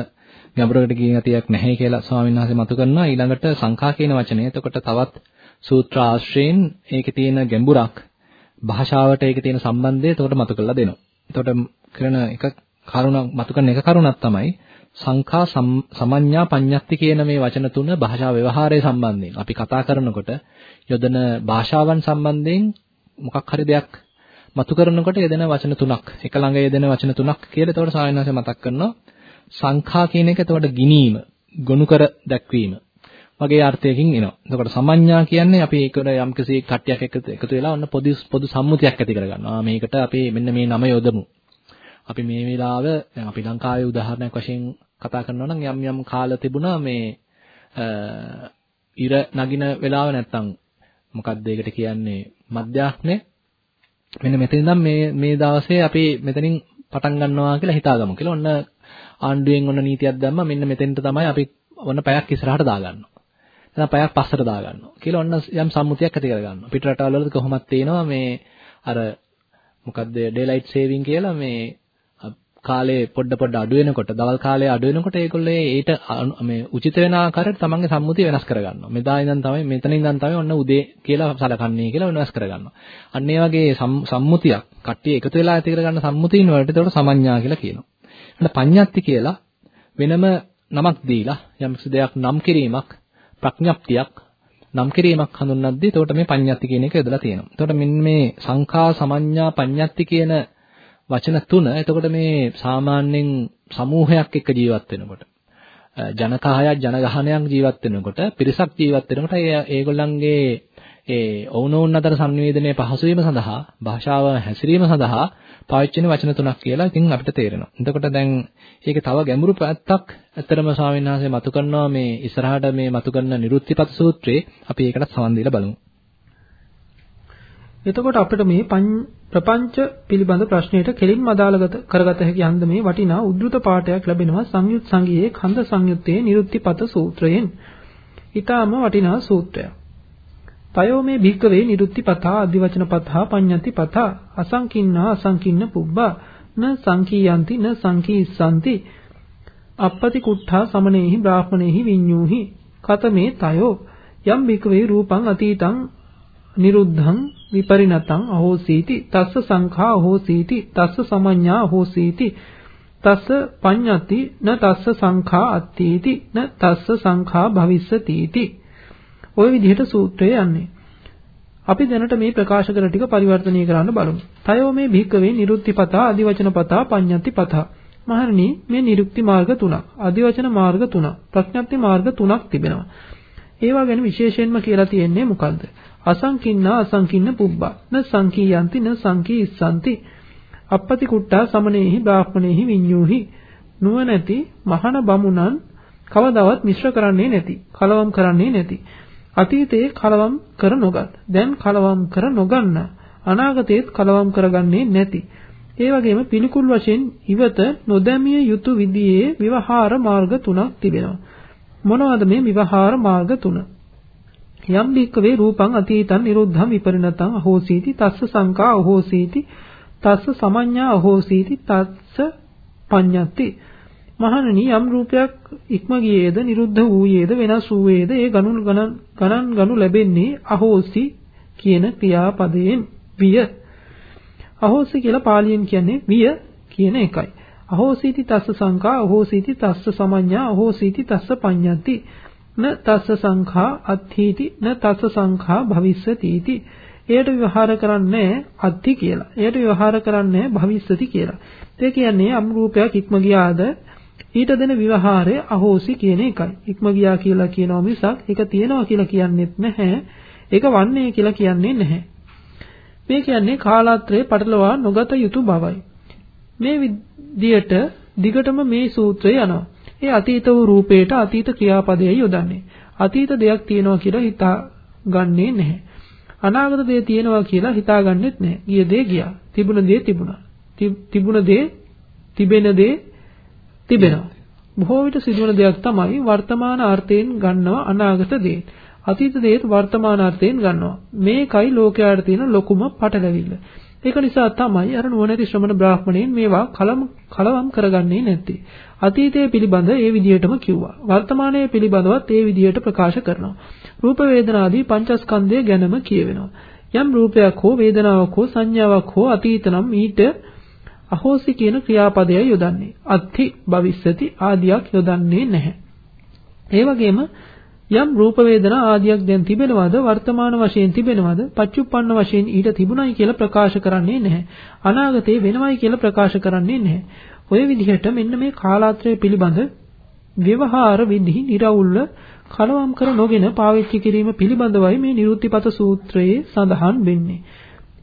ගැඹුරකට ගිය ගතියක් නැහැ කියලා ස්වාමීන් වහන්සේ මතු කරනවා. ඊළඟට සංඛා කියන වචනය එතකොට තවත් සූත්‍ර ආශ්‍රයෙන් ඒකේ තියෙන ගැඹුරක් භාෂාවට ඒකේ තියෙන සම්බන්ධය එතකොට මතු කරලා දෙනවා. එතකොට කරන එක කරුණක් මතු කරන එක කරුණක් තමයි සංඛා සමඤ්ඤා පඤ්ඤත්ති කියන මේ වචන තුන භාෂා ව්‍යවහාරය සම්බන්ධයෙන්. අපි කතා කරනකොට යොදන භාෂාවන් සම්බන්ධයෙන් මොකක් හරි දෙයක් මතු කරනකොට යෙදෙන වචන තුනක් එක ළඟ යෙදෙන වචන තුනක් කියලා එතකොට සායනවාසේ මතක් කරනවා සංඛා කියන එක එතකොට ගිනීම ගොනු කර දැක්වීම වගේ අර්ථයකින් එනවා. එතකොට සමඤ්ඤා කියන්නේ අපි ඒකට යම්කිසි කට්ටියක් එකතු වෙලා ඔන්න පොදු පොදු සම්මුතියක් ඇති කරගන්නවා. මේකට අපි මෙන්න මේ නම යොදමු. අපි මේ වෙලාව දැන් අපි ලංකාවේ උදාහරණයක් වශයෙන් කතා කරනවා නම් යම් යම් කාල තිබුණා මේ ඉර නගින වෙලාව නැත්තම් මොකක්ද ඒකට කියන්නේ මධ්‍යාහ්නේ මෙන්න මෙතන ඉඳන් මේ මේ දවසේ අපි මෙතනින් පටන් ගන්නවා කියලා හිතාගමු කියලා. ඔන්න ආණ්ඩුවෙන් ඔන්න නීතියක් දැම්මා මෙන්න මෙතෙන්ට තමයි අපි ඔන්න පැයක් ඉස්සරහට දාගන්නවා. එතන පැයක් පස්සට දාගන්නවා. කියලා ඔන්න යම් සම්මුතියක් ඇති කරගන්නවා. පිට රටවල වල කොහොමද තියෙනවා මේ අර මොකද්ද ඩේලයිට් සේවිං කියලා මේ කාලේ පොඩ පොඩ අඩු වෙනකොට දවල් කාලේ අඩු වෙනකොට ඒගොල්ලෝ ඒට මේ උචිත වෙන ආකාරයට තමන්ගේ සම්මුතිය වෙනස් කරගන්නවා. මෙදා ඉඳන් තමයි මෙතන ඉඳන් තමයි ඔන්න උදේ කියලා සලකන්නේ කියලා වෙනස් කරගන්නවා. අන්න ඒ වගේ සම්මුතියක් කට්ටිය එකතු වෙලා ඇති කරගන්න සම්මුතියින් වලට ඒකට සමඤ්ඤා කියලා කියනවා. අන්න පඤ්ඤාත්ති කියලා වෙනම නමක් දීලා යම්කිසි දෙයක් නම් කිරීමක් ප්‍රඥප්තියක් නම් කිරීමක් හඳුන්වද්දී එතකොට මේ පඤ්ඤාත්ති කියන එක යොදලා තියෙනවා. එතකොට මෙන්න මේ සංඛා සමඤ්ඤා පඤ්ඤාත්ති කියන වචන තුන එතකොට මේ සාමාන්‍යයෙන් සමූහයක් එක්ක ජීවත් වෙනකොට ජනකාහයක් ජනගහනයක් ජීවත් වෙනකොට පිරිසක් ජීවත් වෙනකොට ඒ ඒගොල්ලන්ගේ ඒ ඔවුනොවුන් අතර සංනිවේදනයේ පහසු වීම සඳහා භාෂාව හැසිරීම සඳහා පාවිච්චි වෙන වචන තුනක් කියලා ඉතින් අපිට තේරෙනවා. එතකොට දැන් ඒකේ තව ගැඹුරු පැත්තක් ඇත්තරම ස්වාමීන් වහන්සේ මතු කරනවා මේ ඉස්සරහට මේ මතු කරන නිරුත්තිපත් සූත්‍රයේ අපි ඒකට සමන් දීලා බලමු. එතකොට අපිට මේ ප්‍රපංච පිළිබඳ ප්‍රශ්නයට කෙලින්ම අදාළ කරගත හැකි අන්දමේ වටිනා උද්දෘත පාඩයක් ලැබෙනවා සංයුත් සංගියේ කන්ද සංයුත්තේ නිරුත්තිපත සූත්‍රයෙන්. ඊටාම වටිනා සූත්‍රයක්. තයෝ මේ භික්කවේ නිරුත්තිපතා අධිවචනපතා පඤ්ඤතිපතා අසංකින්නා අසංකින්න පුබ්බා න සංකීයන්ති න සංකීස්සanti අපපති කුට්ඨා සමනේහි බ්‍රාහ්මණේහි විඤ්ඤූහි කතමේ තයෝ යම් බිකවේ රූපං අතීතං නිරුද්ධං විපරිණතං අහෝසීති තස්ස සංඛා අහෝසීති තස්ස සමඤ්ඤා අහෝසීති තස්ස පඤ්ඤති න තස්ස සංඛා අත්ථීති න තස්ස සංඛා භවිස්සතිති ওই විදිහට සූත්‍රය යන්නේ අපි දැනට මේ ප්‍රකාශ කරන ටික පරිවර්තනය කරන්න බලමු. තයෝ මේ භික්කවේ නිරුක්තිපතා, අදිවචනපතා, පඤ්ඤාතිපතා. මහණනි මේ නිරුක්ති මාර්ග තුනක්, අදිවචන මාර්ග තුනක්, ප්‍රඥප්ති මාර්ග තුනක් තිබෙනවා. ඒවා ගැන විශේෂයෙන්ම කියලා තියෙන්නේ මොකද්ද? අසංකින්නා අසංකින්න පුබ්බා. න සංකීයන්ති න සංකී ඉස්සන්ති. අපපති කුට්ටා සමනේහි බ්‍රාහ්මණේහි විඤ්ඤූහි. නුවණැති මහාන බමුණන් කවදාවත් මිශ්‍ර කරන්නේ නැති, කලවම් කරන්නේ නැති. අතීතයේ කලවම් කර නොගත්. දැන් කලවම් කර නොගන්න. අනාගතයේත් කලවම් කරගන්නේ නැති. ඒ වගේම පිළිකුල් වශයෙන් ඉවත නොදැමිය යුතු විදිහේ විවහාර මාර්ග තුනක් තිබෙනවා. මොනවද මේ විවහාර මාර්ග තුන? යම් භික්කවේ රූපං අතීතං නිරුද්ධං විපරිණතං අහෝසීති තස්ස සංකා අහෝසීති තස්ස සමඤ්ඤා අහෝසීති තස්ස පඤ්ඤති. මහණනි යම් රූපයක් ඉක්ම ගියේද නිරුද්ධ වූයේද වෙනස් වූයේද ඒ ගණන් ගණන් ගණන් ගනු ලැබෙන්නේ අහෝසි කියන ක්‍රියාපදයෙන් විය. අහෝසි කියලා පාලියෙන් කියන්නේ විය කියන එකයි. අහෝසීති තස්ස සංඛා අහෝසීති තස්ස සමඤ්ඤා අහෝසීති තස්ස පඤ්ඤති න තස්ස සංඛා අත්ථීති න තස්ස සංඛා භවිස්සතිති එයට විවහාර කරන්නේ අත්ති කියලා. එයට විවහාර කරන්නේ භවිස්සති කියලා. ඒ කියන්නේ යම් රූපයක් ඉක්ම ගියාද ඊට දෙන විවහාරය අහෝසි කියන එකයි. ඉක්ම ගියා කියලා කියනවා මිසක් ඒක තියෙනවා කියලා කියන්නේත් නැහැ. ඒක වන්නේ කියලා කියන්නේ නැහැ. මේ කියන්නේ කාලාත්‍රයේ පටලවා නොගත යුතු බවයි. මේ විදියට දිගටම මේ සූත්‍රය යනවා. ඒ අතීත වූ රූපේට අතීත ක්‍රියාපදයයි යොදන්නේ. අතීත දෙයක් තියෙනවා කියලා හිතාගන්නේ නැහැ. අනාගත දේ තියෙනවා කියලා හිතාගන්නෙත් නැහැ. ගිය දේ ගියා. තිබුණ දේ තිබුණා. තිබුණ දේ තිබෙන දේ තිබෙනවා. බොහෝ විට සිදුවන දෙයක් තමයි වර්තමාන අර්ථයෙන් ගන්නවා අනාගත දේ. අතීත දේත් වර්තමාන අර්ථයෙන් ගන්නවා. මේකයි ලෝකයට තියෙන ලොකුම පටලැවිල්ල. ඒක නිසා තමයි අර නුවණැති ශ්‍රමණ බ්‍රාහ්මණයන් මේවා කලම් කලවම් කරගන්නේ නැත්තේ. අතීතයේ පිළිබඳ ඒ විදිහටම කිව්වා. වර්තමානයේ පිළිබඳවත් ඒ විදිහට ප්‍රකාශ කරනවා. රූප වේදනාදී පංචස්කන්ධය ගැනම කියවෙනවා. යම් රූපයක් හෝ වේදනාවක් හෝ සංඥාවක් හෝ අතීත නම් ඊට අහෝසි කියන ක්‍රියාපදයයි යොදන්නේ. අත්ථි භවිස්සති ආදියක් යොදන්නේ නැහැ. ඒ වගේම යම් රූප වේදනා ආදියක් දැන් තිබෙනවද වර්තමාන වශයෙන් තිබෙනවද පච්චුප්පන්න වශයෙන් ඊට තිබුණයි කියලා ප්‍රකාශ කරන්නේ නැහැ. අනාගතේ වෙනවයි කියලා ප්‍රකාශ කරන්නේ නැහැ. ඔය විදිහට මෙන්න මේ කාලාත්‍රය පිළිබඳ ව්‍යවහාර විදි නිරවුල්ව කලවම් කර නොගෙන පාවිච්චි කිරීම පිළිබඳවයි මේ නිරුත්තිපත සූත්‍රයේ සඳහන් වෙන්නේ.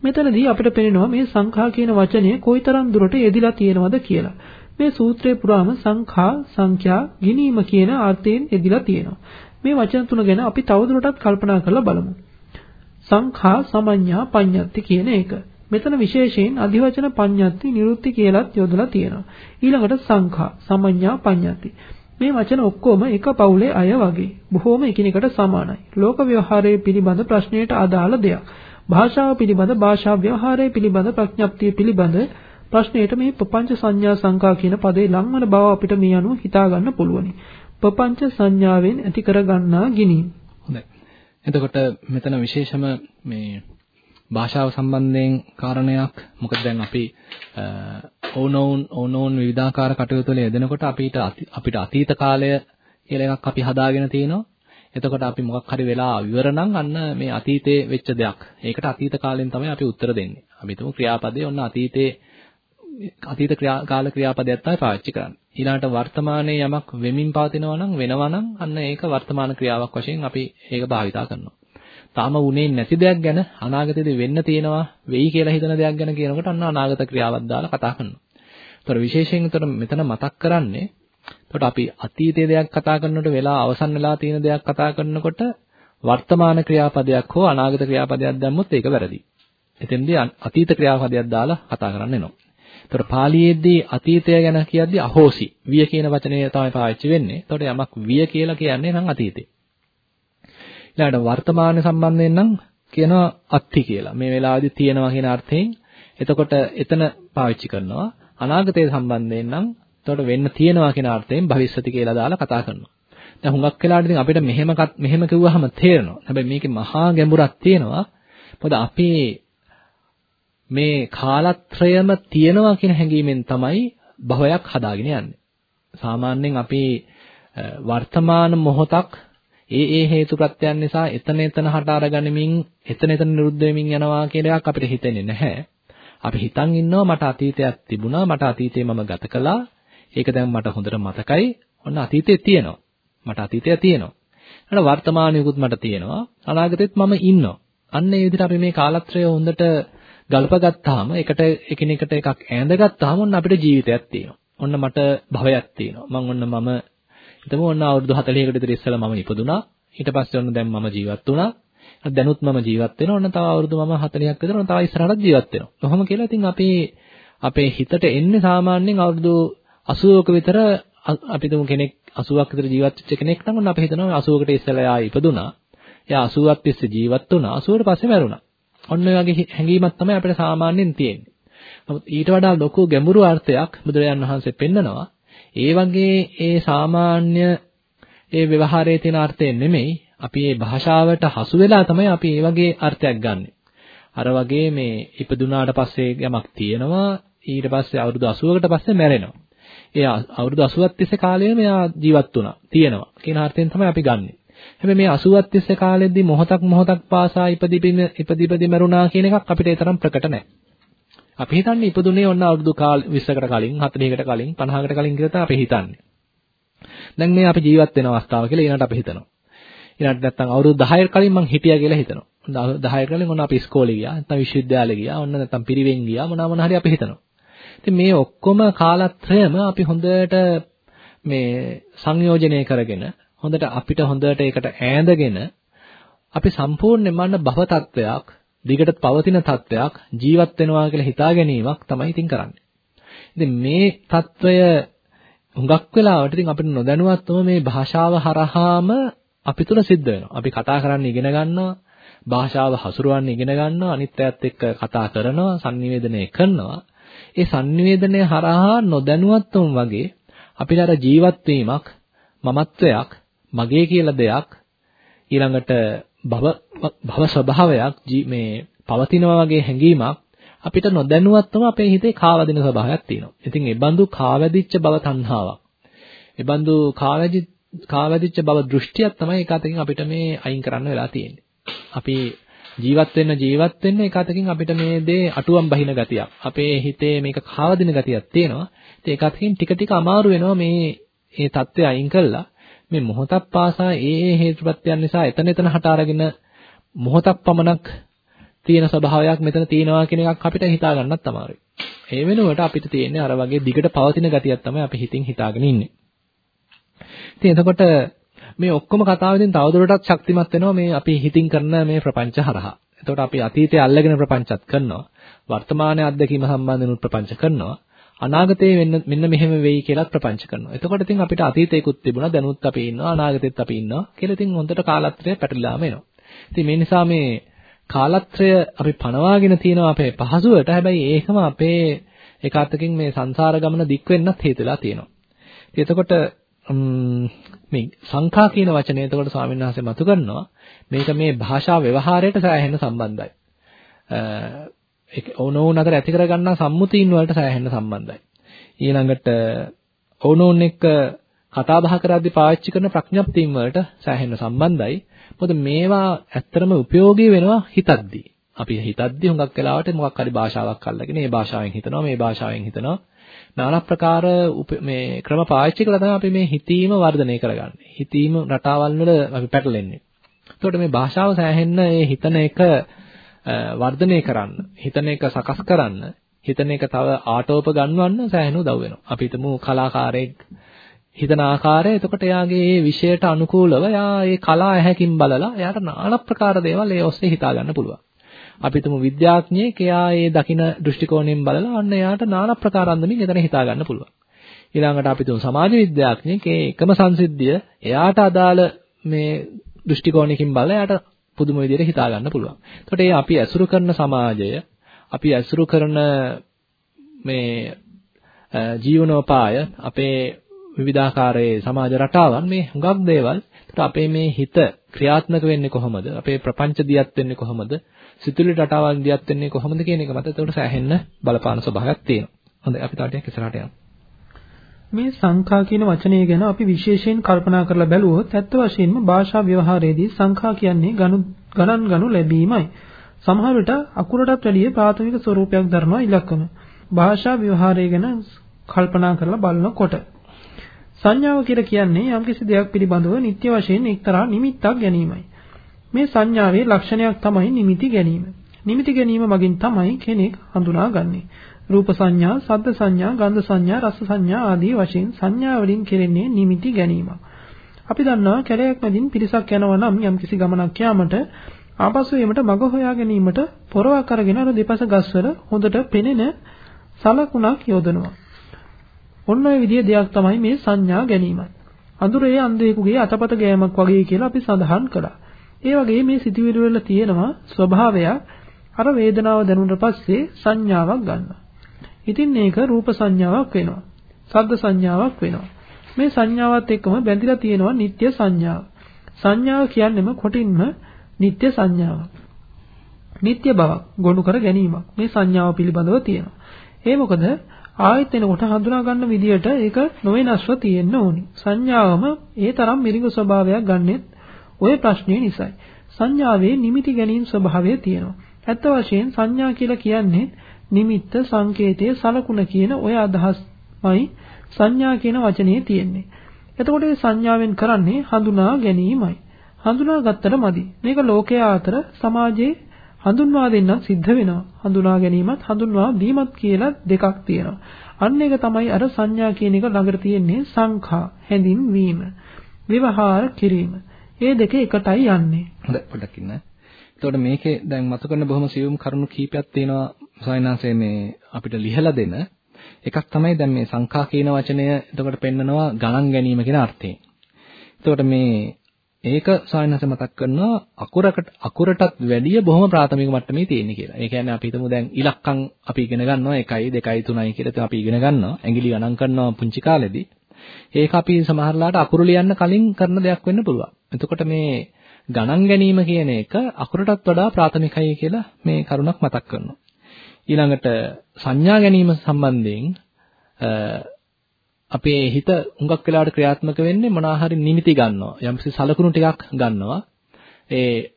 මෙතනදී අපිට පේනවා මේ සංඛා කියන වචනය කොයිතරම් දුරට යෙදිලා තියෙනවද කියලා. මේ සූත්‍රයේ පුරාම සංඛා සංඛ්‍යා ගිනීම කියන අර්ථයෙන් යෙදිලා තියෙනවා. මේ වචන තුන ගැන අපි තවදුරටත් කල්පනා කරලා බලමු. සංඛා සමඤ්ඤා පඤ්ඤත්ති කියන එක. මෙතන විශේෂයෙන් අධිවචන පඤ්ඤත්ති නිරුත්ති කියලාත් යොදලා තියෙනවා. ඊළඟට සංඛා සමඤ්ඤා පඤ්ඤත්ති. මේ වචන ඔක්කොම එක පවුලේ අය වගේ. බොහෝම එකිනෙකට සමානයි. ලෝක ව්‍යවහාරයේ පිළිබඳ ප්‍රශ්නයට අදාළ දෙයක්. භාෂාව පිළිබඳ භාෂා ව්‍යවහාරය පිළිබඳ ප්‍රඥප්තිය පිළිබඳ ප්‍රශ්නයට මේ ප්‍රපංච සංඥා සංකා කියන පදේ ලංවන බව අපිට මේ අනුව හිතා ගන්න පුළුවනි. ප්‍රපංච සංඥාවෙන් ඇති කරගන්නා ගිනීම. හොඳයි. එතකොට මෙතන විශේෂම මේ භාෂාව සම්බන්ධයෙන් කාරණයක් මොකද දැන් අපි ඕනෝන් ඕනෝන් විවිධාකාර කටයුතු වල යෙදෙනකොට අපිට අපිට අතීත කාලය කියලා එකක් අපි හදාගෙන තිනවා. එතකොට අපි මොකක් හරි වෙලා ඉවර නම් අන්න මේ අතීතයේ වෙච්ච දෙයක්. ඒකට අතීත කාලෙන් තමයි අපි උත්තර දෙන්නේ. අපි හිතමු ක්‍රියාපදේ ඔන්න අතීතයේ අතීත කාල ක්‍රියාපදයක් තමයි පාවිච්චි කරන්නේ. ඊළඟට වර්තමානයේ යමක් වෙමින් පවතිනවා නම් වෙනවා නම් අන්න ඒක වර්තමාන ක්‍රියාවක් වශයෙන් අපි ඒක භාවිතා කරනවා. තාම වුණේ නැති දෙයක් ගැන අනාගතයේදී වෙන්න තියෙනවා වෙයි කියලා හිතන දෙයක් ගැන කියනකොට අන්න අනාගත ක්‍රියාවක් දාලා කතා කරනවා. ඒතර විශේෂයෙන් ඒතර මෙතන මතක් කරන්නේ එතකොට අපි අතීතයේ දෙයක් කතා කරනකොට වෙලා අවසන් වෙලා තියෙන දෙයක් කතා කරනකොට වර්තමාන ක්‍රියාපදයක් හෝ අනාගත ක්‍රියාපදයක් දැම්මොත් ඒක වැරදි. එතෙන්දී අතීත ක්‍රියාපදයක් දාලා කතා කරන්න වෙනවා. ඒතර පාලියේදී අතීතය ගැන කියද්දී අහෝසි විය කියන වචනය තමයි පාවිච්චි වෙන්නේ. ඒතකොට යමක් විය කියලා කියන්නේ නම් අතීතේ. ඊළඟට වර්තමාන සම්බන්ධයෙන් නම් කියනවා අත්ති කියලා. මේ වෙලාවේදී තියෙනවා කියන අර්ථයෙන් එතකොට එතන පාවිච්චි කරනවා. අනාගතය සම්බන්ධයෙන් නම් එතකොට වෙන්න තියෙනවා කියන අර්ථයෙන් භවිෂ්‍යති කියලා දාලා කතා කරනවා. දැන් හුඟක් වෙලාවට ඉතින් අපිට මෙහෙම මෙහෙම කිව්වහම තේරෙනවා. හැබැයි මේකේ මහා ගැඹුරක් තියෙනවා. මොකද අපි මේ කාලත්‍රයම තියෙනවා කියන හැඟීමෙන් තමයි භවයක් හදාගෙන යන්නේ. සාමාන්‍යයෙන් අපි වර්තමාන මොහොතක් ඒ ඒ හේතු ප්‍රත්‍යයන් නිසා එතන එතන හට අරගනිමින් එතන එතන නිරුද්ධ වෙමින් යනවා කියන එකක් අපිට හිතෙන්නේ නැහැ. අපි හිතන් ඉන්නවා මට අතීතයක් තිබුණා මට අතීතේ මම ගත කළා. ඒක දැන් මට හොඳට මතකයි. ඔන්න අතීතේ තියෙනවා. මට අතීතය තියෙනවා. ඊට වර්තමානයකුත් මට තියෙනවා. අනාගතෙත් මම ඉන්නවා. අන්න ඒ විදිහට අපි මේ කාලත්‍රය හොඳට ගල්පගත්තාම එකට එකිනෙකට එකක් ඈඳගත්තාම ඔන්න අපිට ජීවිතයක් තියෙනවා. ඔන්න මට භවයක් තියෙනවා. මම ඔන්න මම හිතමු ඔන්න අවුරුදු 40කට විතර ඉස්සෙල්ලා මම ඉපදුනා. ඊට පස්සේ ඔන්න දැන් මම ජීවත් වුණා. දැනුත් මම ජීවත් වෙනවා. ඔන්න තව අවුරුදු මම 40ක් විතර ඔන්න තව ඉස්සරහට ජීවත් වෙනවා. කොහොම කියලා ඉතින් අපි අපේ හිතට එන්නේ සාමාන්‍යයෙන් අවුරුදු 80ක විතර අපි තුමු කෙනෙක් 80ක් විතර ජීවත් වෙච්ච කෙනෙක් නම් ඔන්න අපි හිතනවා 80කට ඉස්සෙල්ලා එයා ඉපදුනා. එයා 80ක් තිස්සේ ජීවත් වුණා. 80ට පස්සේ මැරුණා. ඔන්න ඔය වගේ හැඟීමක් තමයි අපිට සාමාන්‍යයෙන් තියෙන්නේ. නමුත් ඊට වඩා ලොකු ගැඹුරු අර්ථයක් බුදුරජාන් වහන්සේ පෙන්නනවා. ඒ වගේ ඒ සාමාන්‍ය ඒ ව්‍යවහාරයේ තියෙන අර්ථය නෙමෙයි අපි මේ භාෂාවට හසු වෙලා තමයි අපි මේ වගේ අර්ථයක් ගන්නෙ. අර වගේ මේ ඉපදුනාට පස්සේ යමක් තියෙනවා ඊට පස්සේ අවුරුදු 80කට පස්සේ මැරෙනවා. ඒ අවුරුදු 80ක් තිස්සේ කාලයම එයා ජීවත් වුණා. තියෙනවා. කියන අර්ථයෙන් තමයි අපි ගන්නෙ. හැබැයි මේ 80ක් තිස්සේ කාලෙදී මොහොතක් මොහොතක් පාසා ඉපදිපින ඉපදිපදි මරුණා කියන එකක් අපිට ඒ තරම් ප්‍රකට නැහැ. අපි හිතන්නේ ඉපදුනේ ඔන්න අවුරුදු 20කට කලින් 40කට කලින් 50කට කලින් කියලා තමයි අපි හිතන්නේ. දැන් මේ අපි ජීවත් වෙන අවස්ථාව කියලා ඊළඟට අපි හිතනවා. ඊළඟට නැත්තම් අවුරුදු 10කට කලින් මං හිටියා කියලා හිතනවා. 10කට කලින් ඔන්න අපි ඉස්කෝලේ ගියා, නැත්තම් විශ්වවිද්‍යාලේ ගියා, ඔන්න නැත්තම් පිරිවෙන් ගියා, මොනවා මොන හරි අපි හිතනවා. ඉතින් මේ ඔක්කොම කාලත්‍රයම අපි හොඳට මේ සංයෝජනය කරගෙන හොඳට අපිට හොඳට ඒකට ඈඳගෙන අපි සම්පූර්ණයෙන්ම භව තත්වයක් දිගට පවතින තත්වයක් ජීවත් වෙනවා කියලා හිතා ගැනීමක් තමයි ඉතින් කරන්නේ. ඉතින් මේ తত্ত্বය හුඟක් වෙලාවට ඉතින් අපිට නොදැනුවත්වම මේ භාෂාව හරහාම අපි තුන සිද්ධ වෙනවා. අපි කතා කරන්න ඉගෙන ගන්නවා, භාෂාව හසුරවන්න ඉගෙන ගන්නවා, අනිත් අයත් එක්ක කතා කරනවා, sannivedanaya කරනවා. ඒ sannivedanaya හරහා නොදැනුවත්වම වගේ අපිට අර ජීවත් වීමක්, මමත්වයක් මගේ කියලා දෙයක් ඊළඟට භව භව ස්වභාවයක් මේ පවතිනවා වගේ හැඟීමක් අපිට නොදැනුවත්වම අපේ හිතේ කාවදින ස්වභාවයක් තියෙනවා. ඉතින් ඒ බඳු කාවැදිච්ච බව තණ්හාවක්. ඒ බඳු කාවැදි කාවැදිච්ච බව දෘෂ්ටියක් තමයි ඒක අතකින් අපිට මේ අයින් කරන්න වෙලා තියෙන්නේ. අපි ජීවත් වෙන්න ජීවත් වෙන්න ඒක අතකින් අපිට මේ දේ අටුවම් බහින ගතියක්. අපේ හිතේ මේක කාවදින ගතියක් තියෙනවා. ඉතින් ඒක අතකින් ටික ටික අමාරු වෙනවා මේ මේ தත්ත්වය අයින් කළා මේ මොහොතක් පාසා ඒ ඒ හේතුප්‍රත්‍යයන් නිසා එතන එතන හට අරගෙන මොහොතක් පමණක් තියෙන ස්වභාවයක් මෙතන තියෙනවා කියන එකක් අපිට හිතා ගන්නත් අමාරුයි. ඒ වෙනුවට අපිට තියෙන්නේ අර වගේ දිගට පවතින ගතියක් තමයි අපි හිතින් හිතාගෙන ඉන්නේ. ඉතින් එතකොට මේ ඔක්කොම කතාවෙන් තවදුරටත් ශක්තිමත් වෙනවා මේ අපි හිතින් කරන මේ ප්‍රපංච හරහා. එතකොට අපි අතීතය අල්ලගෙන ප්‍රපංචත් කරනවා. වර්තමානයේ අත්දැකීම සම්බන්ධව ප්‍රපංච කරනවා. අනාගතේ වෙන්න මෙන්න මෙහෙම වෙයි කියලා ප්‍රපංච කරනවා. එතකොට ඉතින් අපිට අතීතේකුත් තිබුණා දැනුත් අපි ඉන්නවා අනාගතෙත් අපි ඉන්නවා කියලා ඉතින් හොඳට කාලත්‍රය පැටලලාම එනවා. ඉතින් මේ නිසා මේ කාලත්‍රය අපි පනවාගෙන තියෙනවා අපේ පහසුවට. හැබැයි ඒකම අපේ එකාතකින් මේ සංසාර ගමන දික් වෙන්නත් හේතු වෙලා තියෙනවා. එතකොට මේ සංඛා කියන වචනය එතකොට ස්වාමීන් වහන්සේ මතු කරනවා මේක මේ භාෂා ව්‍යවහාරයට සෑහෙන සම්බන්ධයි. ඕනෝන් අතර ඇති කරගන්නා සම්මුතීන් වලට සෑහෙන්න සම්බන්ධයි. ඊළඟට ඕනෝන් එක්ක කතා බහ කරද්දී පාවිච්චි කරන ප්‍රඥප්තියන් වලට සෑහෙන්න සම්බන්ධයි. මොකද මේවා ඇත්තරම ප්‍රයෝගී වෙනවා හිතද්දී. අපි හිතද්දී හුඟක් වෙලාවට මොකක් හරි භාෂාවක් අල්ලගෙන ඒ භාෂාවෙන් හිතනවා මේ භාෂාවෙන් හිතනවා নানা ප්‍රකාර මේ ක්‍රම පාවිච්චි කරලා තමයි අපි මේ හිතීම වර්ධනය කරගන්නේ. හිතීම රටාවල් වල අපි පැටලෙන්නේ. එතකොට මේ භාෂාව සෑහෙන්න ඒ හිතන එක වර්ධනය කරන්න, හිතන එක සකස් කරන්න, හිතන එක තව ආටෝප ගන්නවන්න සෑහෙන උදව් වෙනවා. අපි හිතමු කලාකාරයෙක් හිතන ආකාරය එතකොට එයාගේ මේ විෂයට අනුකූලව එයා මේ කලා ඇහැකින් බලලා එයාට নানা ප්‍රකාර දේවල් ඒ ඔස්සේ හිතා ගන්න පුළුවන්. අපි හිතමු විද්‍යාඥයෙක් එයා මේ දකින දෘෂ්ටි කෝණයෙන් බලලා අන්න එයාට নানা ප්‍රකාර අන්දමින් එතන හිතා ගන්න පුළුවන්. ඊළඟට අපි තුන් සමාජ විද්‍යාඥයෙක් ඒ එකම සංසිද්ධිය එයාට අදාළ මේ දෘෂ්ටි කෝණයකින් බලලා එයාට පුදුම විදිහට හිතා ගන්න පුළුවන්. එතකොට ඒ අපි ඇසුරු කරන සමාජය, අපි ඇසුරු කරන මේ ජීවනෝපාය අපේ විවිධාකාරයේ සමාජ රටාවන් මේ හුඟක් දේවල්. ඒකට අපේ මේ හිත ක්‍රියාත්මක වෙන්නේ කොහොමද? අපේ ප්‍රපංච දියත් වෙන්නේ කොහොමද? සිතුවිලි රටාවන් දියත් වෙන්නේ කොහොමද කියන එක මත ඒකට සෑහෙන්න බලපාන ස්වභාවයක් තියෙනවා. හොඳයි අපි තාටියක් ඉස්සරහට යමු. මේ සංඛා කියන වචනය ගැන අපි විශේෂයෙන් කල්පනා කරලා බැලුවොත් ඇත්ත වශයෙන්ම භාෂා ව්‍යවහාරයේදී සංඛා කියන්නේ ගණන් ගනු ලැබීමයි. සමහර විට අකුරටත් වැඩිය ප්‍රාථමික ස්වරූපයක් දරනවා ඉලක්කම. භාෂා ව්‍යවහාරය ගැන කල්පනා කරලා බලනකොට සංඥාව කියලා කියන්නේ යම්කිසි දෙයක් පිළිබඳව නිත්‍ය වශයෙන් එක්තරා නිමිත්තක් ගැනීමයි. මේ සංඥාවේ ලක්ෂණයක් තමයි නිමිති ගැනීම. නිමිති ගැනීම මගින් තමයි කෙනෙක් හඳුනාගන්නේ. රූප සංඥා, ශබ්ද සංඥා, ගන්ධ සංඥා, රස සංඥා ආදී වශයෙන් සංඥා වලින් කෙරෙන්නේ නිමිති ගැනීමක්. අපි දන්නවා කැලයක් මැදින් පිරිසක් යනවා නම් යම්කිසි ගමනක් යාමට ආපසු එීමට මඟ හොයා ගැනීමට පොරවක් අරගෙන අර දෙපස ගස්වල හොඳට පෙනෙන සලකුණක් යොදනවා. ඔන්න ඔය විදිහේ දෙයක් තමයි මේ සංඥා ගැනීම. අඳුරේ අන්ධයෙකුගේ අතපත ගෑමක් වගේ කියලා අපි සඳහන් කළා. ඒ වගේ මේ සිතුවිලි වල තියෙනවා ස්වභාවයක් අර වේදනාව දැනුනට පස්සේ සංඥාවක් ගන්නවා. ඉතින් මේක රූප සංඥාවක් වෙනවා. ශබ්ද සංඥාවක් වෙනවා. මේ සංඥාවත් එක්කම බැඳිලා තියෙනවා නিত্য සංඥාව. සංඥාව කියන්නේම කොටින්ම නিত্য සංඥාවක්. නিত্য බවක් ගොනු කර ගැනීමක් මේ සංඥාව පිළිබඳව තියෙනවා. ඒ මොකද ආයෙත් එනකොට හඳුනා ගන්න විදියට ඒක නොවෙනස්ව තියෙන්න ඕනි. සංඥාවම ඒ තරම් මිරිඟු ස්වභාවයක් ගන්නෙත් ওই ප්‍රශ්නේ නිසයි. සංඥාවේ නිමිති ගැනීම ස්වභාවය තියෙනවා. ඇත්ත වශයෙන් සංඥා කියලා කියන්නේ නිමිත්ත සංකේතයේ සලකුණ කියන ওই අදහස්මයි සංඥා කියන වචනේ තියෙන්නේ. එතකොට මේ සංඥාවෙන් කරන්නේ හඳුනා ගැනීමයි. හඳුනා ගත්තට මදි. මේක ලෝකයා අතර සමාජයේ හඳුන්වා දෙන්නත් සිද්ධ වෙනවා. හඳුනා ගැනීමත් හඳුන්වා දීමත් කියලා දෙකක් තියෙනවා. අන්න ඒක තමයි අර සංඥා කියන එක ළඟට තියෙන්නේ සංඛා හැඳින්වීම. විවහාර කිරීම. මේ දෙක එකටයි යන්නේ. හොඳයි පොඩ්ඩක් ඉන්න. එතකොට මේකේ දැන් මතු කරන බොහොම සියුම් කරුණු කීපයක් තියෙනවා සායනාසේ මේ අපිට ලිහලා දෙන එකක් තමයි දැන් මේ සංඛා කියන වචනය එතකොට පෙන්නනවා ගණන් ගැනීම කියන අර්ථයෙන්. එතකොට මේ ඒක සායනස මතක් කරනවා අකුරකට අකුරටත් වැඩිය බොහොම ප්‍රාථමික මට්ටමේ තියෙන කියලා. ඒ කියන්නේ අපි හිතමු දැන් ඉලක්කම් අපි ඉගෙන ගන්නවා 1යි 2යි 3යි කියලා අපි ඉගෙන ගන්නවා. ඇඟිලි ගණන් කරනවා පුංචි කාලෙදී. ඒක අපි සමහරලාට අකුරු ලියන්න කලින් කරන දෙයක් වෙන්න පුළුවන්. එතකොට මේ ගණන් ගැනීම කියන එක අකුරටත් වඩා ප්‍රාථමිකයි කියලා මේ කරුණක් මතක් කරනවා. ඊළඟට සංඥා ගැනීම සම්බන්ධයෙන් අපේ හිත හුඟක් වෙලාවට ක්‍රියාත්මක වෙන්නේ මොනවා හරි නිමිති ගන්නවා. යම්කිසි සලකුණු ටිකක් ගන්නවා. ඒ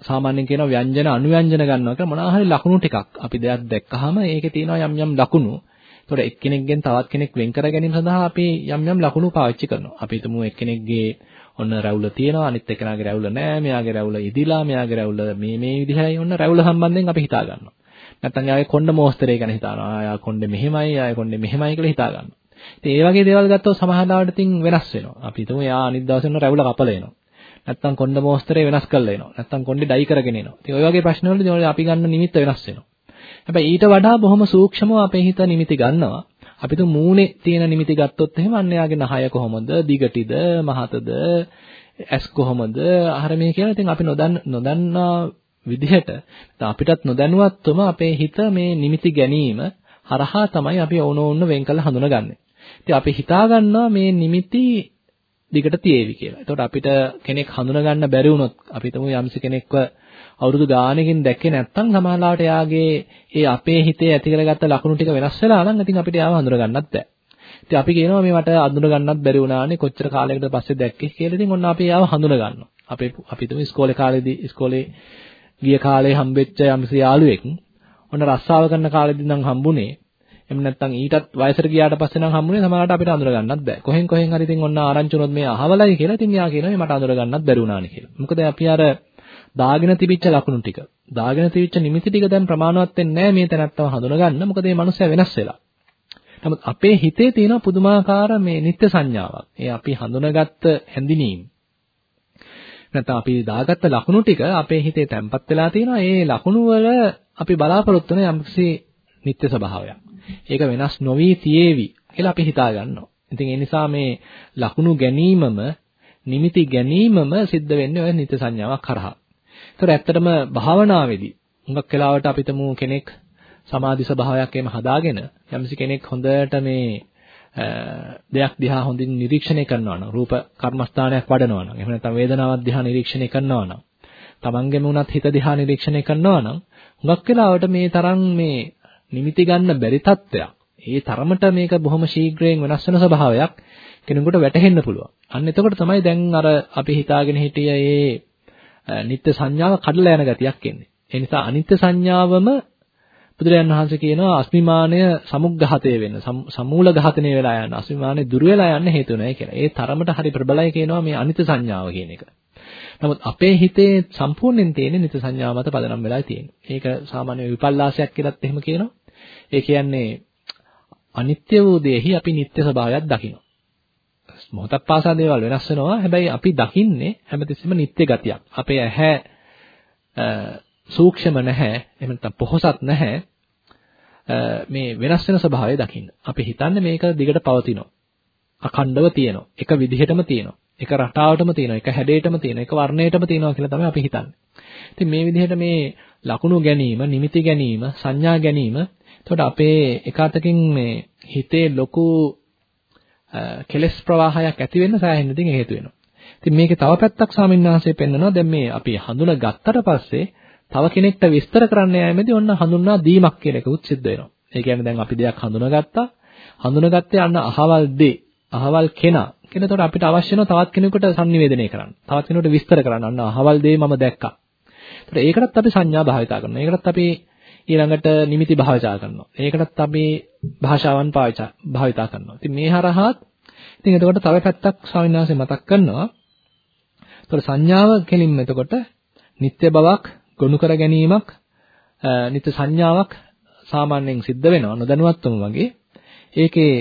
සාමාන්‍යයෙන් කියනවා ව්‍යංජන අනුව්‍යංජන ගන්නවා කියලා මොනවා හරි ලකුණු ටිකක් අපි දෙයක් දැක්කහම ඒකේ තියෙනවා යම් යම් ලකුණු. ඒතකොට එක්කෙනෙක්ගෙන් තවත් කෙනෙක් වෙන් කර ගැනීම සඳහා අපි යම් යම් ලකුණු පාවිච්චි කරනවා. අපි හිතමු එක්කෙනෙක්ගේ ඔන්න රැවුල තියෙනවා අනිත් එක්කෙනාගේ රැවුල නැහැ. මෙයාගේ රැවුල ඉදිලා මෙයාගේ රැවුල මේ මේ විදිහයි ඔන්න රැවුල සම්බන්ධයෙන් අපි හිතා ගන්නවා. නැත්නම් යාගේ කොණ්ඩ මෝස්තරය ගැන හිතනවා. ආ කොණ්ඩේ මෙහෙමයි, ආ කොණ්ඩේ මෙහෙමයි කියලා හිතා ගන්නවා. ඉතින් ඒ වගේ දේවල් ගත්තොත් සමහරවිට ඉතින් වෙනස් වෙනවා. අපි හිතමු යා අනිත් දවසේ ඔන්න රැවුල කපල එනවා. නැත්නම් කොණ්ඩ මෝස්තරය වෙනස් කරලා එනවා. නැත්නම් කොණ්ඩේ ඩයි කරගෙන එනවා. ඉතින් ওই වගේ ප්‍රශ්න වලදී අපි ගන්න නිමිත්ත වෙනස් වෙනවා. හැබැයි ඊට වඩා බොහොම සූක්ෂමව අපේ හිත නිමිති ගන්නවා. අපි තු මූණේ තියෙන නිමිති ගත්තොත් එහෙම අන්න යාගේ නහය කොහොමද, දිගටිද, මහතද, ඇස් කොහොමද, අහර මේ කියලා ඉතින් අපි නොදන්න නොදන්නා විදිහට අපිටත් නොදැනුවත්වම අපේ හිත මේ නිමිති ගැනීම හරහා තමයි අපි ඕනෝන්න වෙන් කළ හඳුනගන්නේ. ඉතින් අපි හිතා ගන්නවා මේ නිමිති දිගට තියේවි කියලා. එතකොට අපිට කෙනෙක් හඳුනා ගන්න බැරි වුණොත් අපි හිතමු යම්සි කෙනෙක්ව අවුරුදු ගාණකින් දැක්කේ නැත්නම් සමහරවිට එයාගේ ඒ අපේ හිතේ ඇති කරගත්ත ලකුණු ටික වෙනස් වෙලා නම් ඉතින් අපිට යාව හඳුනා ගන්නත් බෑ. ඉතින් අපි කියනවා මේ මට අඳුන ගන්නත් බැරි වුණානේ කොච්චර කාලයකට පස්සේ දැක්කේ කියලා. ඉතින් ඔන්න අපි යාව හඳුන ගන්නවා. අපේ අපි හිතමු ඉස්කෝලේ කාලේදී ඉස්කෝලේ ගිය කාලේ හම්බෙච්ච යම්සි යාළුවෙක් ඔන්න රස්සාව කරන කාලෙදී නම් හම්බුනේ එහෙම නැත්නම් ඊටත් වයසට ගියාට පස්සේ නම් හම්බුනේ සමහරවිට අපිට අඳුර ගන්නත් බෑ. කොහෙන් කොහෙන් හරි ඉතින් ඔන්න ආරංචි වුණොත් මේ අහවලයි කියලා ඉතින් යා කියනවා මට අඳුර ගන්නත් බැරි වුණානේ කියලා. මොකද අපි අර දාගෙන තිබිච්ච ලකුණු ටික, දාගෙන තිබිච්ච නිමිති ටික දැන් ප්‍රමාණවත් වෙන්නේ නැහැ මේ තැනත්තව හඳුන ගන්න. මොකද මේ මනුස්සයා වෙනස් වෙලා. නමුත් අපේ හිතේ තියෙන පුදුමාකාර මේ නිත්‍ය සංඥාවක්. ඒ අපි හඳුනගත්ත හැඳිනීම. නැත්නම් අපි දාගත්ත ලකුණු ටික අපේ හිතේ තැම්පත් වෙලා තියෙනවා. ඒ ලකුණු වල අපි බලාපොරොත්තු වෙන යම්කිසි නිත්‍ය ස්වභාවයක්. ඒක වෙනස් නොවි තියේවි කියලා අපි හිතා ගන්නවා. ඉතින් ඒ නිසා මේ ලකුණු ගැනීමම නිමිති ගැනීමම සිද්ධ වෙන්නේ ඔය නිත්‍ය සංඥාවක් කරහා. ඒතර ඇත්තටම භාවනාවේදී හුඟක් වෙලාවට අපිටම කෙනෙක් සමාධි ස්වභාවයක් එහෙම හදාගෙන යම්සි කෙනෙක් හොඳට මේ දෙයක් දිහා හොඳින් නිරීක්ෂණය කරනවා නම් රූප කර්මස්ථානයක් වඩනවා නම් එහෙම නැත්නම් වේදනාවක් දිහා නිරීක්ෂණය කරනවා නම් තමන්ගෙම උනත් හිත දිහා නිරීක්ෂණය කරනවා නම් හුඟක් වෙලාවට මේ තරම් මේ නිමිති ගන්න බැරි තත්ත්වයක්. ඒ තරමට මේක බොහොම ශීඝ්‍රයෙන් වෙනස් වෙන ස්වභාවයක් කෙනෙකුට වැටහෙන්න පුළුවන්. අන්න එතකොට තමයි දැන් අර අපි හිතාගෙන හිටිය මේ නිත්‍ය සංඥාව කඩලා යන ගතියක් එන්නේ. ඒ නිසා අනිත්‍ය සංඥාවම බුදුරජාන් වහන්සේ කියනවා අස්මිමානය සමුග්ඝහතේ වෙන්න සමූල ඝාතනය වෙලා යන අස්මිමානය දුර වෙලා යන්න හේතු නැහැ කියලා. ඒ තරමට හරි ප්‍රබලයි කියනවා මේ අනිත්‍ය සංඥාව කියන එක. නමුත් අපේ හිතේ සම්පූර්ණයෙන් තියෙන නිත්‍ය සංඥාව මත පදනම් වෙලා තියෙන්නේ. ඒක සාමාන්‍ය විපල්ලාසයක් කියලාත් එහෙම කියනවා. ඒ කියන්නේ අනිත්‍ය වූ දෙෙහි අපි නිත්‍ය ස්වභාවයක් දකිනවා. මොහොතක් පාසා දේවල් වෙනස් වෙනවා. හැබැයි අපි දකින්නේ හැමතිස්සෙම නිත්‍ය ගතියක්. අපේ ඇහැ සූක්ෂම නැහැ. එහෙම නැත්නම් පොහසත් නැහැ. මේ වෙනස් වෙන ස්වභාවය දකින්න. අපි හිතන්නේ මේක දිගට පවතිනවා. අඛණ්ඩව තියෙනවා. එක විදිහටම තියෙනවා. එක රටාවටම තියෙනවා. එක හැඩයටම තියෙනවා. එක වර්ණයටම තියෙනවා කියලා තමයි අපි හිතන්නේ. ඉතින් මේ විදිහට මේ ලකුණු ගැනීම, නිමිති ගැනීම, සංඥා ගැනීම එතකොට අපේ එක අතකින් මේ හිතේ ලොකු කෙලස් ප්‍රවාහයක් ඇති වෙන්න සෑහෙන ඉතින් හේතු වෙනවා. ඉතින් මේකේ තව පැත්තක් ස්වාමීන් වහන්සේ පෙන්නනවා දැන් මේ අපි හඳුනා ගත්තට පස්සේ තව කෙනෙක්ට විස්තර කරන්න යෑමේදී ඔන්න හඳුන්වා දීමක් කියන එකකුත් සිද්ධ වෙනවා. ඒ කියන්නේ දැන් අපි දෙයක් හඳුනාගත්තා. හඳුනාගත්තේ අන්න අහවල් දේ, අහවල් කෙනා. කියන එතකොට අපිට අවශ්‍ය වෙනවා තවත් කෙනෙකුට sannivedanaya කරන්න. තවත් කෙනෙකුට විස්තර කරන්න. අන්න අහවල් දේ මම දැක්කා. එතකොට ඒකටත් අපි සංඥා භාවිතා කරනවා. ඒකටත් අපි ඊළඟට නිමිති භාවිතා කරනවා. ඒකටත් අපි භාෂාවන් භාවිතා කරනවා. ඉතින් මේ හරහාත් ඉතින් එතකොට තව පැත්තක් ස්වාමීන් වහන්සේ මතක් කරනවා. එතකොට සංඥාව කෙලින්ම එතකොට නිත්‍ය බවක් ගොනු කර ගැනීමක් නිත්‍ය සංඥාවක් සාමාන්‍යයෙන් සිද්ධ වෙනවා නොදැනුවත්වම වගේ. ඒකේ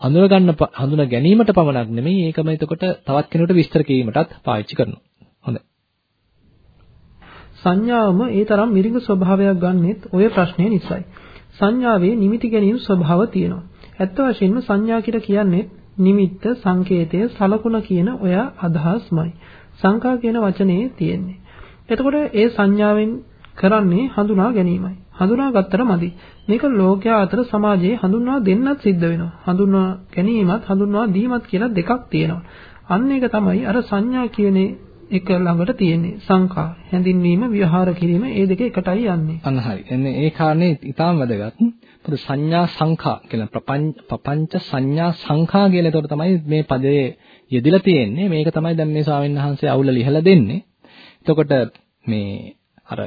අඳුර ගන්න හඳුනා ගැනීමට පමණක් නෙමෙයි ඒකම එතකොට තවත් කෙනෙකුට විස්තර කිරීමටත් පාවිච්චි කරනවා. හොඳයි. සංඥාවම ඒ තරම් මිරිඟ ස්වභාවයක් ගන්නෙත් ඔය ප්‍රශ්නේ නිසායි. සංඥාවේ නිමිති ගැනීම ස්වභාව තියෙනවා. ඇත්ත වශයෙන්ම සංඥා කියලා කියන්නේ නිමිත්ත, සංකේතය, සලකුණ කියන ඔය අදහස්මයි. සංකා කියන වචනේ තියෙන්නේ. එතකොට ඒ සංඥාවෙන් කරන්නේ හඳුනා ගැනීමයි. හඳුනා ගත්තට මදි. මේක ලෝකයා අතර සමාජයේ හඳුන්වා දෙන්නත් සිද්ධ වෙනවා. හඳුන්වා ගැනීමත් හඳුන්වා දීමත් කියලා දෙකක් තියෙනවා. අන්න ඒක තමයි අර සංඥා කියන්නේ එක ළඟට තියෙන්නේ සංඛා හැඳින්වීම විවහාර කිරීම ඒ දෙක එකටයි යන්නේ. අන්න හරි. එන්නේ ඒ කාරණේ ඊටාම් වැදගත්. මොකද සංඥා සංඛා කියන ප්‍රපංච සංඥා සංඛා කියන එතකොට තමයි මේ පදයේ යෙදিলা තියෙන්නේ. මේක තමයි දැන් මේ ස්වාමීන් වහන්සේ අවුල ලිහලා දෙන්නේ. එතකොට මේ අර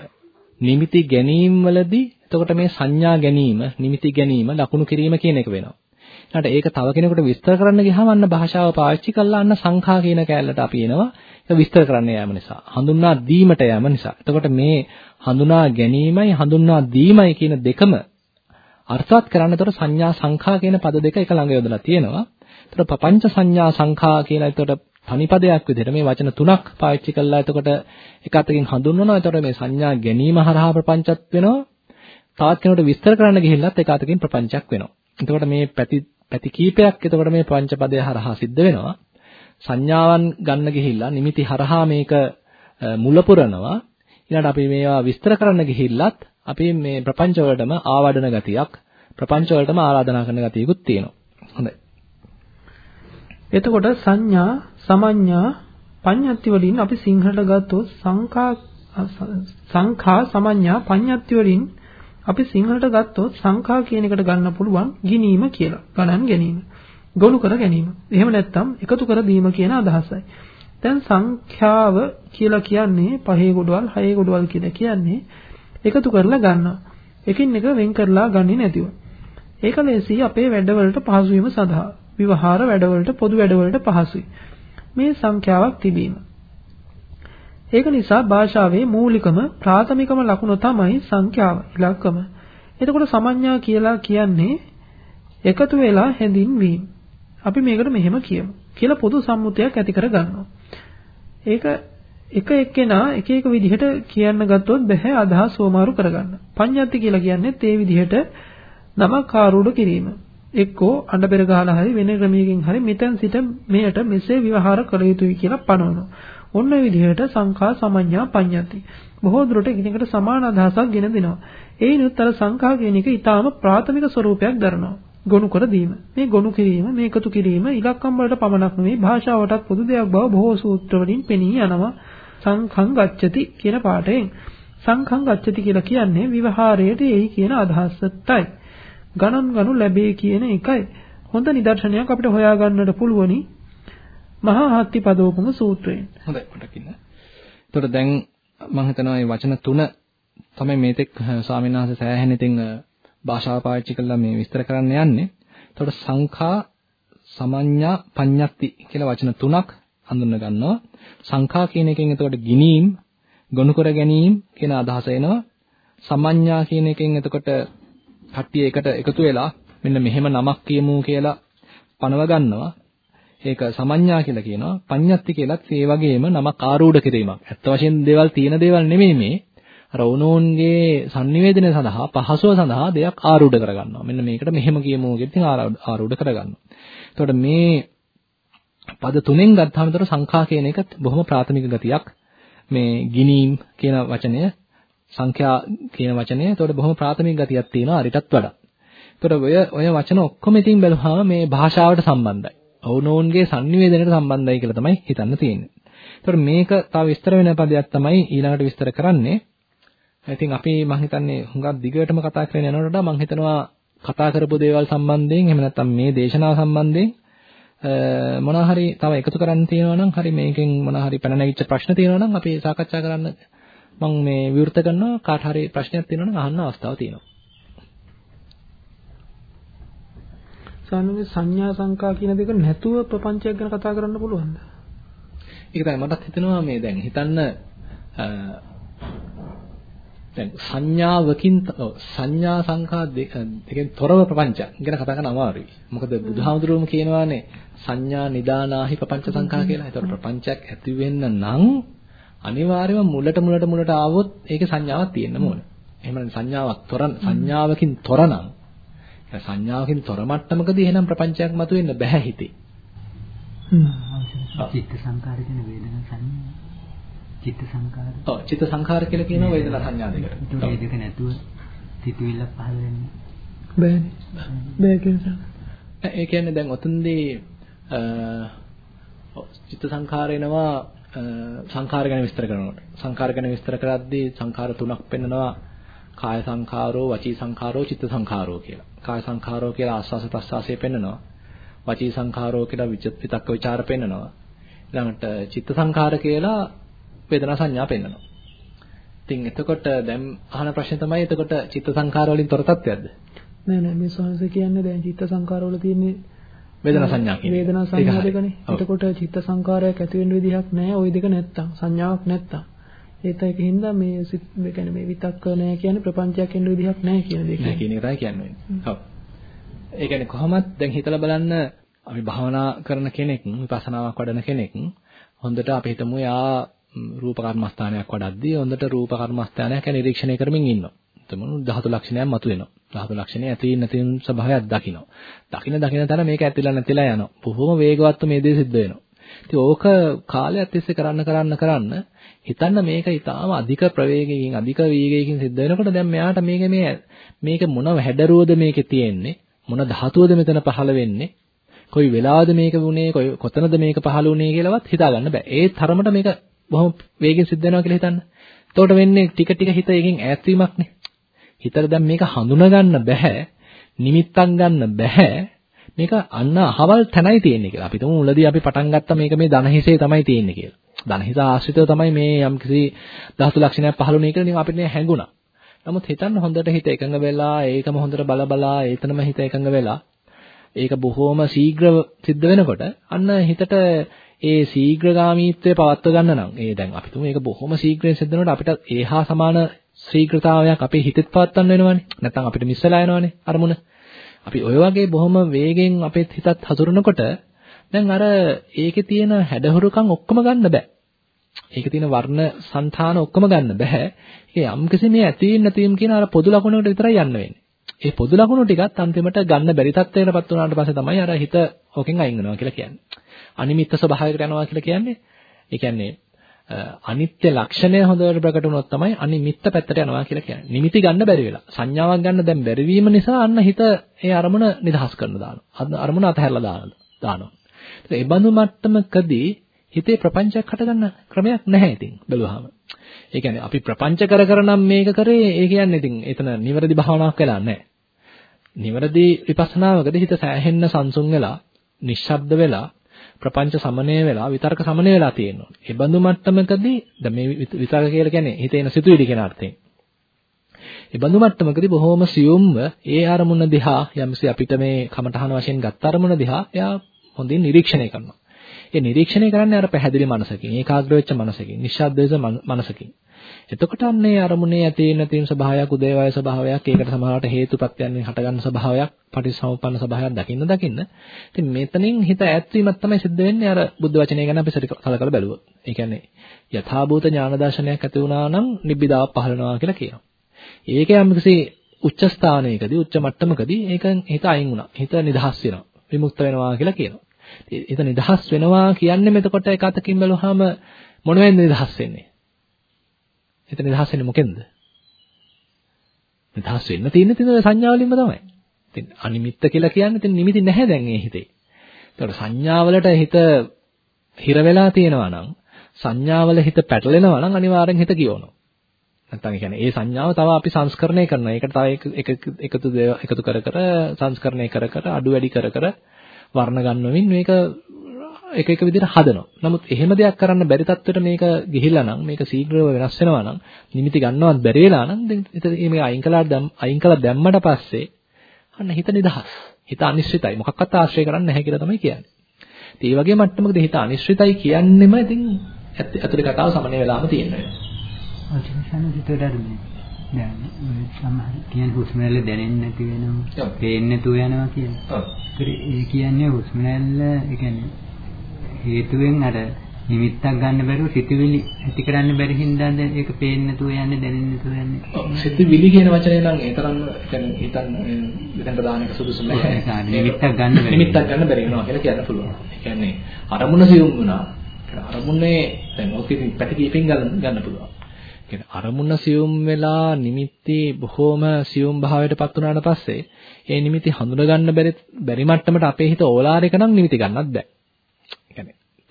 නිමිති ගැනීම වලදී එතකොට මේ සංඥා ගැනීම, නිමිති ගැනීම, ලකුණු කිරීම කියන එක වෙනවා. ඊට ඒක තව කෙනෙකුට විස්තර කරන්න ගියාම අන්න භාෂාව පාවිච්චි කළා අන්න සංඛා කියන කැලලට අපි එනවා. ඒක විස්තර කරන්න යාම නිසා. හඳුන්වා දීමට යාම නිසා. එතකොට මේ හඳුනා ගැනීමයි හඳුන්වා දීමයි කියන දෙකම අර්ථවත් කරන්න එතකොට සංඥා සංඛා කියන පද දෙක එක ළඟ යොදලා තියෙනවා. එතකොට පపంచ සංඥා සංඛා කියලා එතකොට තනිපදයක් විදිහට මේ වචන තුනක් පාවිච්චි කළා. එතකොට එක අතකින් හඳුන්වනවා. එතකොට මේ සංඥා ගැනීම හරහා ප්‍රපංචත් වෙනවා. තවත් කෙනෙකුට විස්තර කරන්න ගිහිල්ලත් එක අතකින් ප්‍රපංචයක් වෙනවා. එතකොට මේ පැති පැති කීපයක් එතකොට මේ පංචපදය හරහා සිද්ධ වෙනවා. සංඥාවන් ගන්න ගිහිල්ලා නිමිති හරහා මේක මුල පුරනවා. ඊළඟට අපි මේවා විස්තර කරන්න ගිහිල්ලත් අපි මේ ප්‍රපංච වලටම ආවඩන ගතියක් ප්‍රපංච වලටම ආරාධනා කරන ගතියකුත් තියෙනවා. හොඳයි. එතකොට සංඥා, සමඤ්ඤා, පඤ්ඤත්ති වලින් අපි සිංහලට ගත්තොත් සංඛා සංඛා සමඤ්ඤා පඤ්ඤත්ති වලින් අපි සිංහලට ගත්තොත් සංඛා කියන එකට ගන්න පුළුවන් ගිනීම කියලා. ගණන් ගැනීම. ගොනු කර ගැනීම. එහෙම නැත්නම් එකතු කර දීම කියන අදහසයි. දැන් සංඛ්‍යාව කියලා කියන්නේ පහේ ගොඩවල් හයේ ගොඩවල් කියලා කියන්නේ එකතු කරලා ගන්නවා. එකින් එක වෙන් කරලා ගන්නේ නැතිව. ඒක ලේසි අපේ වැඩවලට පහසු වීම සඳහා. විවහාර වැඩවලට පොදු වැඩවලට පහසුයි. මේ සංඛ්‍යාවක් තිබීම. ඒක නිසා භාෂාවේ මූලිකම ප්‍රාථමිකම ලකුණ තමයි සංඛ්‍යාව ඉලක්කම. එතකොට සමඤ්ඤා කියලා කියන්නේ එකතු වෙලා හැඳින්වීම. අපි මේකට මෙහෙම කියමු කියලා පොදු සම්මුතියක් ඇති කර ගන්නවා. ඒක එක එක්කෙනා එක එක විදිහට කියන්න ගත්තොත් බෑ අදහස් වමාරු කරගන්න. පඤ්ඤාති කියලා කියන්නේ ඒ විදිහට නමක් ආරූඪ කිරීම. එක්කෝ අඬ බෙර ගහලා හරි වෙන ක්‍රමයකින් හරි මෙතෙන් සිට මෙයට මෙසේ විවහාර කළ යුතුයි කියලා පනවනවා. ඔන්න විදිහට සංඛා සමඤ්ඤා පඤ්ඤති. බොහෝ දුරට එකිනෙකට සමාන අදහසක් ගෙන දෙනවා. ඒනොත් අර සංඛා කියන එක ඊටාම ප්‍රාථමික ස්වરૂපයක් දරනවා. ගොනු කර දීම. මේ ගොනු කිරීම, මේ එකතු කිරීම ඉලක්කම් වලට පමණක් නෙවෙයි භාෂාවටත් පොදු දෙයක් බව බොහෝ සූත්‍ර වලින් පෙනී යනවා. සංඛං ගච්ඡති කියන පාඩයෙන්. සංඛං ගච්ඡති කියලා කියන්නේ විවහාරයට එයි කියන අදහසටයි. ගණන් ගනු ලැබේ කියන එකයි. හොඳ නිදර්ශනයක් අපිට හොයාගන්නට පුළුවනි. මහා හත්තිපදෝපම සූත්‍රයෙන්. හොඳයි පොඩ්ඩක් ඉන්න. එතකොට දැන් මම හිතනවා මේ වචන තුන තමයි මේතෙක් ස්වාමීන් වහන්සේ සෑහෙන ඉතින් භාෂාව පාවිච්චි කරලා මේ විස්තර කරන්න යන්නේ. එතකොට සංඛා සමඤ්ඤා පඤ්ඤත්ති කියලා වචන තුනක් හඳුන්ව ගන්නවා. සංඛා කියන එකෙන් එතකොට ගිනීම්, ගොනු කර ගැනීම කියන අදහස එනවා. සමඤ්ඤා කියන එකෙන් එතකොට කට්ටිය එකට එකතු වෙලා මෙන්න මෙහෙම නමක් කියමු කියලා පනව ගන්නවා. ඒක සමඤ්ඤා කියලා කියනවා. පඤ්ඤත්ති කියලත් ඒ වගේම නමක් ආරූඪ කිරීමක්. ඇත්ත වශයෙන් දේවල් තියෙන දේවල් නෙමෙයි මේ. අර උනෝන්ගේ sannivedana සඳහා පහසුව සඳහා දෙයක් ආරූඪ කරගන්නවා. මෙන්න මේකට මෙහෙම කියමු කියලා ආරූඪ කරගන්නවා. එතකොට මේ පද තුනෙන් ගත්තාම තර සංඛා කියන එක බොහොම ප්‍රාථමික ගතියක්. මේ ගිනීම් කියන වචනය සංඛ්‍යා කියන වචනය එතකොට බොහොම ප්‍රාථමික ගතියක් තියෙනවා අරිටත් වඩා. එතකොට ඔය ඔය වචන ඔක්කොම ඉතින් බැලුවාම මේ භාෂාවට සම්බන්ධයි. ඔවුනෝන්ගේ sannivedanයට සම්බන්ධයි කියලා තමයි හිතන්න තියෙන්නේ. එතකොට මේක තව විස්තර වෙන පදයක් තමයි ඊළඟට විස්තර කරන්නේ. ඉතින් අපි මම හිතන්නේ හුඟක් දිගටම කතා කරගෙන යනකොට මම හිතනවා කතා කරපු දේවල් සම්බන්ධයෙන් එහෙම නැත්නම් මේ දේශනාව සම්බන්ධයෙන් මොනවා හරි තව එකතු කරන්න තියෙනවා නම් හරි මේකෙන් මොනවා හරි පැන නැගිච්ච ප්‍රශ්න තියෙනවා නම් අපි සාකච්ඡා කරන්න මම මේ විවෘත කරනවා කාට හරි ප්‍රශ්නයක් තියෙනවා නම් අහන්න අවස්ථාව තියෙනවා. සාමාන්‍ය සංඥා සංකා කියන දෙක නැතුව ප්‍රපංචයක් ගැන කතා කරන්න පුළුවන්ද? ඒක තමයි මටත් හිතෙනවා මේ දැන් හිතන්න දැන් සංඥාවකින් සංඥා සංඛා දෙකෙන් තොරව ප්‍රපංච ගැන කතා කරන්න අමාරුයි. මොකද බුදුහාමුදුරුවෝ කියනවානේ සංඥා නිදානාහි ප්‍රපංච සංඛා කියලා. ඒතකොට ප්‍රපංචයක් ඇති වෙන්න නම් අනිවාර්යයෙන්ම මුලට මුලට මුලට ආවොත් ඒකේ සංඥාවක් තියෙන්න ඕන. එහෙම සංඥාවක් තොර සංඥාවකින් තොරනම් සංඥාවකින් තොර මට්ටමකදී එහෙනම් ප්‍රපංචයක් මතුවෙන්න බෑ හිතේ. හ්ම්. චිත්ත සංකාර කියන වේදනා සංඥා චිත්ත සංකාර. ඔව් චිත්ත සංකාර කියලා කියනවා වේදනා සංඥා දෙකට. ඒ දෙක නැතුව සිතුවිල්ල පහළ වෙන්නේ. බෑනේ. බෑ කියලා. ඒ කියන්නේ දැන් ඔතනදී චිත්ත සංකාර එනවා සංකාර ගැන විස්තර කරනකොට. සංකාර ගැන විස්තර කරද්දී සංකාර තුනක් පෙන්නනවා. කාය සංඛාරෝ, වචී සංඛාරෝ, චිත්ත සංඛාරෝ කියලා. කාය සංඛාරෝ කියලා ආස්වාස ප්‍රස්වාසය පෙන්නනවා. වචී සංඛාරෝ කියලා විචිත්ත විචාර පෙන්නනවා. ඊළඟට චිත්ත සංඛාර කියලා වේදනා සංඥා පෙන්වනවා. ඉතින් එතකොට දැන් අහන ප්‍රශ්නේ තමයි එතකොට චිත්ත සංඛාර වලින් තොර තත්ත්වයක්ද? නෑ නෑ මේ සංස කියන්නේ දැන් චිත්ත සංඛාර වල තියෙන්නේ වේදනා සංඥා කියන්නේ. වේදනා සංඥා දෙකනේ. එතකොට චිත්ත සංඛාරයක් ඇති වෙන්න විදිහක් නෑ ওই දෙක නැත්තම් සංඥාවක් නැත්තම්. ඒත් ඒකින්ද මේ මේ කියන්නේ මේ විතක්ක නෑ කියන්නේ ප්‍රපංචයක් එන්න විදිහක් නෑ කියන දෙක. නෑ කියන එක තමයි කියන්නේ. ඔව්. ඒ කියන්නේ කොහොමත් දැන් හිතලා බලන්න අපි භාවනා කරන කෙනෙක් විපස්සනාවක් වඩන කෙනෙක් හොඳට අපි හිතමු යා රූප කර්මස්ථානයක් වඩද්දී හොඳට රූප කර්මස්ථානයක් නිරීක්ෂණය කරමින් ඉන්නවා. එතමුණු ධාතු ලක්ෂණයක් මතුවෙනවා. ධාතු ලක්ෂණේ ඇති නැති ස්වභාවයක් දකිනවා. දකින දකින තැන මේක ඇතිලා නැතිලා යනවා. බොහොම වේගවත්ව මේ දේ සිද්ධ වෙනවා. ඉතින් ඕක කාලයක් තිස්සේ කරන්න කරන්න කරන්න හිතන්න මේක ඊටාම අධික ප්‍රවේගයකින් අධික වේගයකින් සිද්ධ වෙනකොට දැන් මෙයාට මේක මේ මේක මොන හැඩරුවද මේකේ තියෙන්නේ මොන ධාතුවද මෙතන පහළ වෙන්නේ කොයි වෙලාවද මේක වුනේ කොයි කොතනද මේක පහළ වුනේ කියලාවත් හිතා ගන්න බෑ ඒ තරමට මේක බොහොම වේගෙන් සිද්ධ වෙනවා කියලා හිතන්න. එතකොට වෙන්නේ ටික ටික හිත එකෙන් ඈත් වීමක්නේ. හිතට දැන් මේක හඳුනා ගන්න බෑ. නිමිත්තක් ගන්න බෑ. මේක අන්න අහවල් තැනයි තියෙන්නේ කියලා. අපි තුමු මුලදී අපි පටන් ගත්ත මේක මේ ධනහිසේ තමයි තියෙන්නේ කියලා. ධනහිස ආශ්‍රිතව තමයි මේ යම්කිසි ධාතු ලක්ෂණයක් පහළුනේ කියලා නේ අපිට හැඟුණා. නමුත් හිතන්න හොඳට හිත එකඟ වෙලා ඒකම හොඳට බල බලා ඒතනම හිත එකඟ වෙලා ඒක බොහොම ශීඝ්‍ර සිද්ධ වෙනකොට අන්න හිතට ඒ ශීඝ්‍රගාමීත්වය පවත්ව ගන්න නම් ඒ දැන් අපි තුමු මේක බොහොම ශීඝ්‍රයෙන් සිද්ධ වෙනකොට අපිට ඒහා සමාන ශීඝ්‍රතාවයක් අපේ හිතෙත් පවත්වන්න වෙනවනේ. නැත්නම් අපිට මිස් වෙලා යනවනේ අරමුණ. අපි ඔය වගේ බොහොම වේගෙන් අපේ හිතත් හසුරනකොට දැන් අර ඒකේ තියෙන හැඩහුරුකම් ඔක්කොම ගන්න බෑ. ඒකේ තියෙන වර්ණ సంతාන ඔක්කොම ගන්න බෑ. ඒ යම්කිසි මේ ඇතිවීම නැතිවීම කියන අර පොදු ලක්ෂණයකට විතරයි යන්න වෙන්නේ. ඒ පොදු ලක්ෂණ ටිකත් අන්තිමට ගන්න බැරි තත්ත්වයකටපත් වුණාට පස්සේ තමයි අර හිත ඕකෙන් අයින් වෙනවා කියලා කියන්නේ. අනිමිත්ත ස්වභාවයකට යනවා කියලා කියන්නේ ඒ කියන්නේ අනිත්‍ය ලක්ෂණය හොඳට ප්‍රකට වුණොත් තමයි අනිමිත්ත පැත්තට යනවා කියලා කියන්නේ. නිමිති ගන්න බැරි වෙලා. සංඥාවක් ගන්න දැන් බැරි වීම නිසා අන්න හිත ඒ අරමුණ නිදහස් කරන දානවා. අරමුණ අතහැරලා දානවා. ඒ බඳු මට්ටමකදී හිතේ ප්‍රපංචයක් හටගන්න ක්‍රමයක් නැහැ ඉතින් බැලුවාම. ඒ කියන්නේ අපි ප්‍රපංච කර කර නම් මේක කරේ ඒ කියන්නේ ඉතින් එතන නිවැරදි භාවනාවක් වෙලා නැහැ. නිවැරදි විපස්සනාවකදී හිත සෑහෙන්න සංසුන් වෙලා, නිශ්ශබ්ද වෙලා, ප්‍රපංච සමනය වෙලා, විතර්ක සමනය වෙලා තියෙනවා. ඒ බඳු මට්ටමකදී දැන් මේ විතර්ක කියලා කියන්නේ හිතේ එන සිතුවිලි කියන අර්ථයෙන්. ඒ බඳු මට්ටමකදී බොහොම සියුම්ව ඒ අරමුණ දිහා යම්සි අපිට මේ කමඨහන වශයෙන් ගත්ත අරමුණ දිහා එයා හොඳින් නිරීක්ෂණය කරනවා. ඒ නිරීක්ෂණය කරන්නේ අර පැහැදිලි මනසකින්, ඒකාග්‍ර වෙච්ච මනසකින්, නිශ්ශබ්ද වෙච්ච මනසකින්. එතකොට අන්නේ අරමුණේ ඇති වෙන තියෙන ස්වභාවයක් උදේවය ස්වභාවයක් ඒකට සමහරවට හේතුපත්‍යයන් හටගන්න ස්වභාවයක් පටිච්චසමුප්පන්න ස්වභාවයක් දකින්න දකින්න. ඉතින් මෙතනින් හිත ඈත් වීමක් තමයි සිද්ධ වෙන්නේ අර බුද්ධ වචනය ගැන අපි සලකලා බැලුවොත්. ඒ කියන්නේ යථාභූත ඥාන දර්ශනයක් ඇති වුණා නම් නිබ්බිදාව පහළනවා කියලා කියනවා. ඒක යම්කිසි උච්ච ස්ථානයකදී උච්ච මට්ටමකදී ඒකෙන් හිත අයින් වුණා. හිත නිදහස් වෙනවා. විමුක්ත වෙනවා කියලා කියනවා. හිත නිදහස් වෙනවා කියන්නේ එතකොට ඒක අතකින් බැලුවාම මොන වෙන්නේ නිදහස් වෙන්නේ? එතන නිදහස් වෙන්නේ මොකෙන්ද? නිදහස් වෙන්න තියෙන තියෙන සංඥාවලින්ම තමයි. ඉතින් අනිමිත්ත කියලා කියන්නේ ඉතින් නිමිති නැහැ දැන් ඒ හිතේ. ඒතකොට සංඥාවලට හිත හිර වෙලා තියෙනවා නම් සංඥාවල හිත පැටලෙනවා නම් අනිවාර්යෙන් හිත කියවනවා. නැත්නම් කියන්නේ ඒ සංඥාව තව අපි සංස්කරණය කරනවා. ඒකට තව එක එකතු එකතු කර කර සංස්කරණය කර කර අඩු වැඩි කර කර වර්ණ ගන්නවමින් මේක එක එක විදිහට හදනවා. නමුත් එහෙම දෙයක් කරන්න බැරි තත්ත්වයට මේක ගිහිල්ලා නම් මේක ශීඝ්‍රව වෙනස් වෙනවා නම් නිමිති ගන්නවත් බැරි වෙලා නම් ඉතින් මේ අයින් කළා අයින් කළා දැම්මට පස්සේ අන්න හිත නිදහස්. හිත අනිශ්චිතයි. මොකක්වත් ආශ්‍රය කරන්නේ නැහැ කියලා තමයි කියන්නේ. ඉතින් මේ වගේ මට්ටමකදී හිත අනිශ්චිතයි කියන්නෙම ඉතින් ඇතුලේ කතාව සමනය වෙලාම තියෙනවා. අචින්සන හිතට. දැන් සමහර කියන හුස්ම රැල්ල දැනෙන්නේ නැති වෙනවා. පේන්නේ නැතුව යනවා කියන්නේ. ඔව්. ඒ කියන්නේ හුස්ම රැල්ල ඒ කියන්නේ හේතුවෙන් අර නිමිත්තක් ගන්න බැරුව සිතුවිලි ඇති කරන්න බැරි හින්දාද ඒක පේන්නේ නැතුව යන්නේ දැනෙන්නේ නැතුව යන්නේ. ඔව් සිතුවිලි කියන වචනේ නම් ඒ තරම් කියන්නේ හිතන්න විතර දාන එක සුදුසු නෑ. නිමිත්තක් ගන්න බැරි. නිමිත්තක් ගන්න බැරි වෙනවා කියලා කියන්න පුළුවන්. ඒ කියන්නේ අරමුණ සියුම් වුණා. අරමුණේ දැන් ඔක ඉතින් පැති කීපෙන් ගන්න පුළුවන්. කියන්නේ අරමුණ සියුම් වෙලා නිමිති බොහොම සියුම් භාවයටපත් වුණාට පස්සේ ඒ නිමිති හඳුනා ගන්න බැරි බැරි මට්ටමට අපේ හිත ඕලාරික නම් නිමිති ගන්නත් බෑ.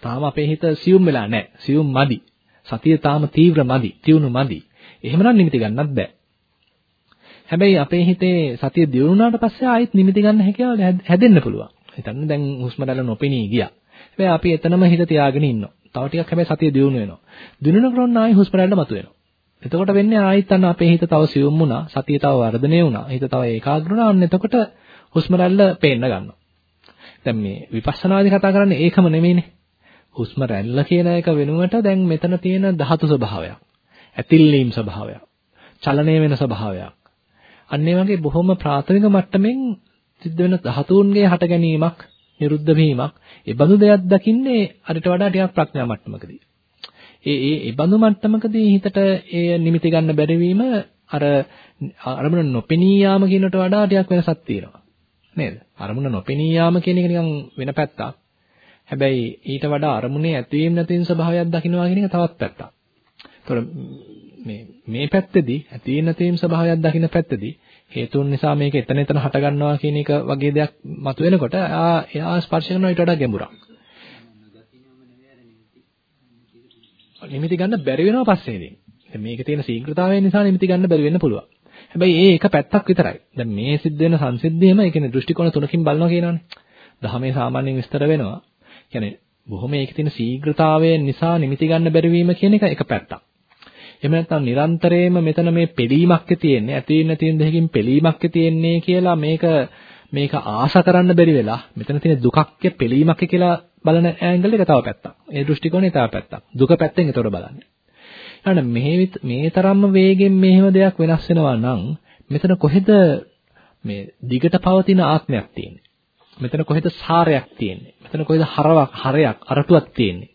කියන්නේ තාම අපේ හිත සියුම් වෙලා නැහැ. සියුම් මදි. සතිය තාම තීව්‍ර මදි. තියුණු මදි. එහෙමනම් නිමිති ගන්නත් බෑ. හැබැයි අපේ හිතේ සතිය දියුණුනාට පස්සේ ආයෙත් නිමිති ගන්න හැකියාව හැදෙන්න පුළුවන්. හිතන්න දැන් හුස්ම රැල්ල නොපෙනී ගියා. හැබැයි අපි එතනම හිත තියාගෙන ඉන්නවා. තව ටිකක් හැබැයි සතිය දියුණු වෙනවා. දිනුන ක්‍රොන්න ආයෙ හුස්ම රැල්ල මතුවෙනවා. එතකොට වෙන්නේ ආයෙත් අන්න අපේ හිත තව සියුම් වුණා. සතිය තව වර්ධනය වුණා. හිත තව ඒකාග්‍ර වුණා. අන්න එතකොට හුස්ම රැල්ල පේන්න ගන්නවා. දැන් මේ විපස්සනාදී කතා කරන්නේ ඒකම නෙමෙයිනේ. හුස්ම රැල්ල කියන එක වෙනුවට දැන් මෙතන තියෙන ධාතු ස්වභාවයක්. ඇතිල්ලීම් ස්වභාවයක්. චලනය වෙන ස්වභාවයක්. අන්න ඒ වගේ බොහොම ප්‍රාථමික මට්ටමින් සිද්ධ වෙන ධාතුන්ගේ හට ගැනීමක්, නිරුද්ධ වීමක්, ඒ බඳු දෙයක් දකින්නේ අරිට වඩා ටිකක් ප්‍රඥා මට්ටමකදී. ඒ ඒ ඒ බඳු මට්ටමකදී හිතට ඒ නිමිති ගන්න බැරි වීම අර අරමුණ නොපෙනී යාම කියනට වඩා ටිකක් වෙනසක් තියෙනවා. නේද? අරමුණ නොපෙනී යාම කියන එක නිකන් වෙන පැත්තක්. හැබැයි ඊට වඩා අරමුණේ ඇතිවීම නැතිවීම ස්වභාවයක් දකින්නවා කියන එක තවත් පැත්තක්. ඒතකොට මේ මේ පැත්තේදී ඇතිවීම නැතිවීම ස්වභාවයක් දකින්න පැත්තේදී හේතුන් නිසා මේක එතන එතන හට ගන්නවා කියන එක වගේ දෙයක් මතුවෙනකොට ආ එයා ස්පර්ශ කරනවා ඊට වඩා ගැඹුරක්. නිමිති ගන්න බැරි වෙනවා පස්සේදී. දැන් මේකේ තියෙන ශීඝ්‍රතාවය නිසා නිමිති ගන්න බැරි වෙන්න පුළුවන්. හැබැයි ඒ එක පැත්තක් විතරයි. දැන් මේ සිද්ධ වෙන සංසිද්ධියම ඒ කියන්නේ දෘෂ්ටි කෝණ තුනකින් බලනවා කියනවනේ. දහමේ සාමාන්‍යයෙන් විස්තර වෙනවා. කියන්නේ බොහොම ඒකේ තියෙන ශීඝ්‍රතාවය නිසා නිමිති ගන්න බැරි වීම කියන එක එක පැත්තක්. එහෙම නැත්නම් නිරන්තරයෙන්ම මෙතන මේ පෙලීමක් තියෙන්නේ ඇති වෙන තියෙන දෙයකින් පෙලීමක් තියෙන්නේ කියලා මේක මේක ආශ කරන්න බැරි වෙලා මෙතන තියෙන දුකක්ය පෙලීමක් කියලා බලන ඇන්ගල් එක තව පැත්තක්. ඒ දෘෂ්ටි කෝණය තව පැත්තක්. දුක පැත්තෙන් ඒතොර බලන්නේ. ඊළඟ මේ මේ තරම්ම වේගෙන් මෙහෙම දෙයක් වෙනස් වෙනවා නම් මෙතන කොහෙද මේ දිගට පවතින ආත්මයක් තියෙන්නේ? මෙතන කොහෙද සාරයක් තියෙන්නේ? මෙතන කොහෙද හරවක් හරයක් අරටුවක් තියෙන්නේ?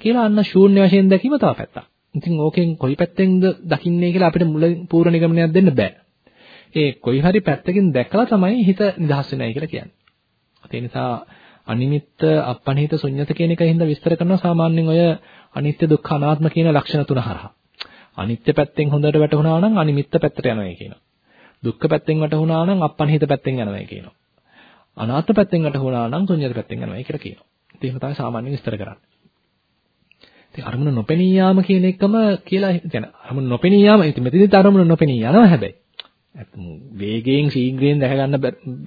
කියලා අන්න ශූන්‍ය වශයෙන් දැකීම තව පැත්තක්. ඉතින් ඕකෙන් කොයි පැත්තෙන්ද දකින්නේ කියලා අපිට මුල පූර්ව නිගමනයක් දෙන්න බෑ. ඒ කොයි හරි පැත්තකින් දැකලා තමයි හිත නිදහස් වෙනයි කියලා කියන්නේ. ඒ නිසා අනිමිත්ත අපනිහිත ශුන්්‍යත කියන එක හින්දා විස්තර කරනවා සාමාන්‍යයෙන් ඔය අනිත්‍ය දුක්ඛ අනාත්ම කියන ලක්ෂණ තුන හරහා. අනිත්‍ය පැත්තෙන් හොඳට වැටහුණා නම් අනිමිත්ත පැත්තට යනවා කියනවා. දුක්ඛ පැත්තෙන් වැටහුණා නම් අපනිහිත පැත්තෙන් යනවා කියනවා. අනාත්ම පැත්තෙන් වැටහුණා නම් ශුන්්‍යත පැත්තෙන් යනවා කියලා කියනවා. ඒක තමයි සාමාන්‍යයෙන් විස්තර කරන්නේ. ඉතින් අරමුණ නොපෙනී යාම කියන එකම කියලා කියන්නේ අරමුණ නොපෙනී යාම ඉතින් මෙතනදිත් අරමුණ නොපෙනී යනවා හැබැයි. වේගයෙන් ශීඝ්‍රයෙන් දැක ගන්න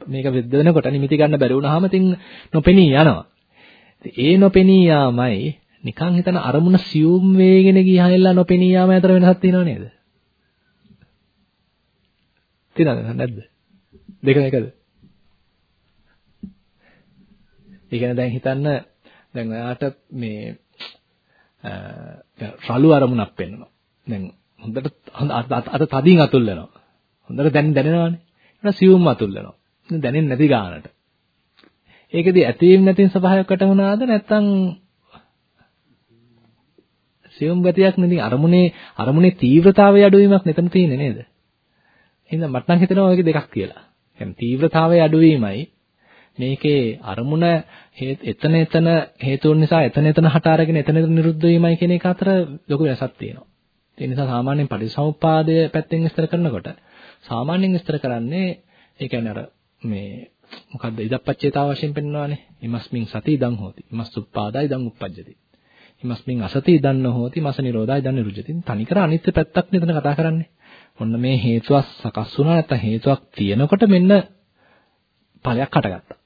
මේක වෙද්දෙනකොට නිමිති ගන්න බැරි වුණාම ඉතින් නොපෙනී යනවා. ඒ නොපෙනී යාමයි නිකන් හිතන අරමුණ සියුම් වේගෙන ගියහලා නොපෙනී යාම අතර වෙනසක් තියෙනව නේද? තියෙනවද නැද්ද? දෙක එකද? ඒ කියන්නේ දැන් හිතන්න දැන් ඔයාට මේ රළු අරමුණක් පෙන්වනවා. දැන් හොඳට අත තදින් අතුල් වෙනවා. හොඳට දැන් දැනෙනවානේ. ඊට සියුම් අතුල් වෙනවා. දැනෙන්නේ නැති ගානට. ඒකෙදි ඇතීම් නැතිම් ස්වභාවයකට වුණාද නැත්නම් සියුම් ගතියක් නෙදී අරමුණේ අරමුණේ තීව්‍රතාවයේ අඩුවීමක් මෙතන තියෙන්නේ නේද? එහෙනම් මට නම් හිතෙනවා ඔයගේ දෙකක් කියලා. يعني තීව්‍රතාවයේ අඩුවීමයි මේකේ අරමුණ එතන එතන හේතුන් නිසා එතන එතන හට අරගෙන එතන එතන නිරුද්ධ වීමයි කියන එක අතර ලොකු වෙනසක් තියෙනවා. ඒ නිසා සාමාන්‍යයෙන් පටිසමුප්පාදය පැත්තෙන් විස්තර කරනකොට සාමාන්‍යයෙන් විස්තර කරන්නේ ඒ කියන්නේ අර මේ මොකද්ද ඉදප්පච්චේතාව වශයෙන් පෙන්වනවානේ. ඉමස්මින් සති ඉදං හෝති. ඉමස් උප්පාදා ඉදං උප්පජ්ජති. ඉමස්මින් අසති ඉදන්න හෝති මස නිරෝධා ඉදන් නිරුජ්ජති. තනිකර අනිත්‍ය පැත්තක් නේද කතා කරන්නේ. ඔන්න මේ හේතුවක් සකස් වුණා නැත්නම් හේතුවක් තියෙනකොට මෙන්න ඵලයක් හටගත්තා.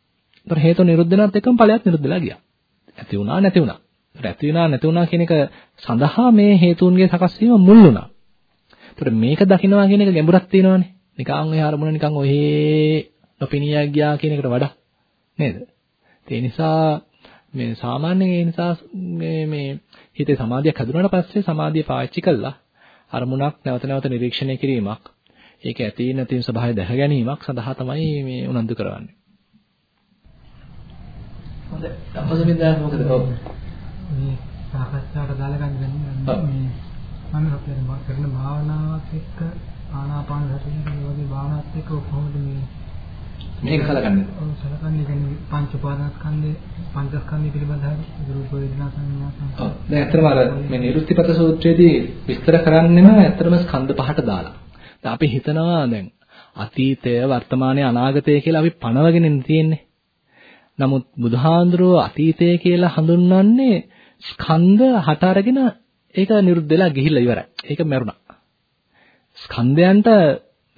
ඒතර හේතු නිරුද්ධ වෙනත් එකම ඵලයක් නිරුද්ධ වෙලා ගියා. ඇති වුණා නැති වුණා. ඒතර ඇති වුණා නැති වුණා කියන එක සඳහා මේ හේතුන්ගේ සකස් වීම මුල් වුණා. ඒතර මේක දකින්නවා කියන එක ගැඹුරක් තියෙනවානේ. නිකන් ඔය හරමුණ නිකන් ඔහේ නොපෙනියා ගියා කියන එකට වඩා නේද? ඒ නිසා මේ සාමාන්‍යයෙන් ඒ නිසා මේ මේ හිතේ සමාධියක් හඳුනාට පස්සේ සමාධිය පාවිච්චි කළා අරමුණක් නැවත නැවත නිරීක්ෂණය කිරීමක් ඒක ඇති නැති ස්වභාවය දැක ගැනීමක් සඳහා තමයි මේ උනන්දු කරවන්නේ. හොඳයි. අපසමින්දා මොකද? ඔව්. මේ සාකච්ඡාවට දාලා ගන්න මේ මම අපේ කරන භාවනාවක් එක්ක ආනාපාන සතිය වගේ භාවනාවක් එක්ක කොහොමද මේ මේක සලකන්නේ. ඔව් සලකන්නේ කියන්නේ පංච උපාදානස්කන්ධේ පංචස්කන්ධය පිළිබඳව රූප වේදනා සංඥා ඔව් දැන් ඇත්තටම අර මේ නිරුත්තිපත සූත්‍රයේදී විස්තර කරන්නෙම ඇත්තටම ස්කන්ධ පහට දාලා. දැන් අපි හිතනවා දැන් අතීතය වර්තමානය අනාගතය කියලා අපි පනවගෙන තියෙන්නේ. නමුත් බුදුහාඳුරෝ අතීතය කියලා හඳුන්වන්නේ ස්කන්ධ හට අරගෙන ඒක නිරුද්ධ වෙලා ගිහිල්ලා ඉවරයි. ඒක මරුණා. ස්කන්ධයන්ට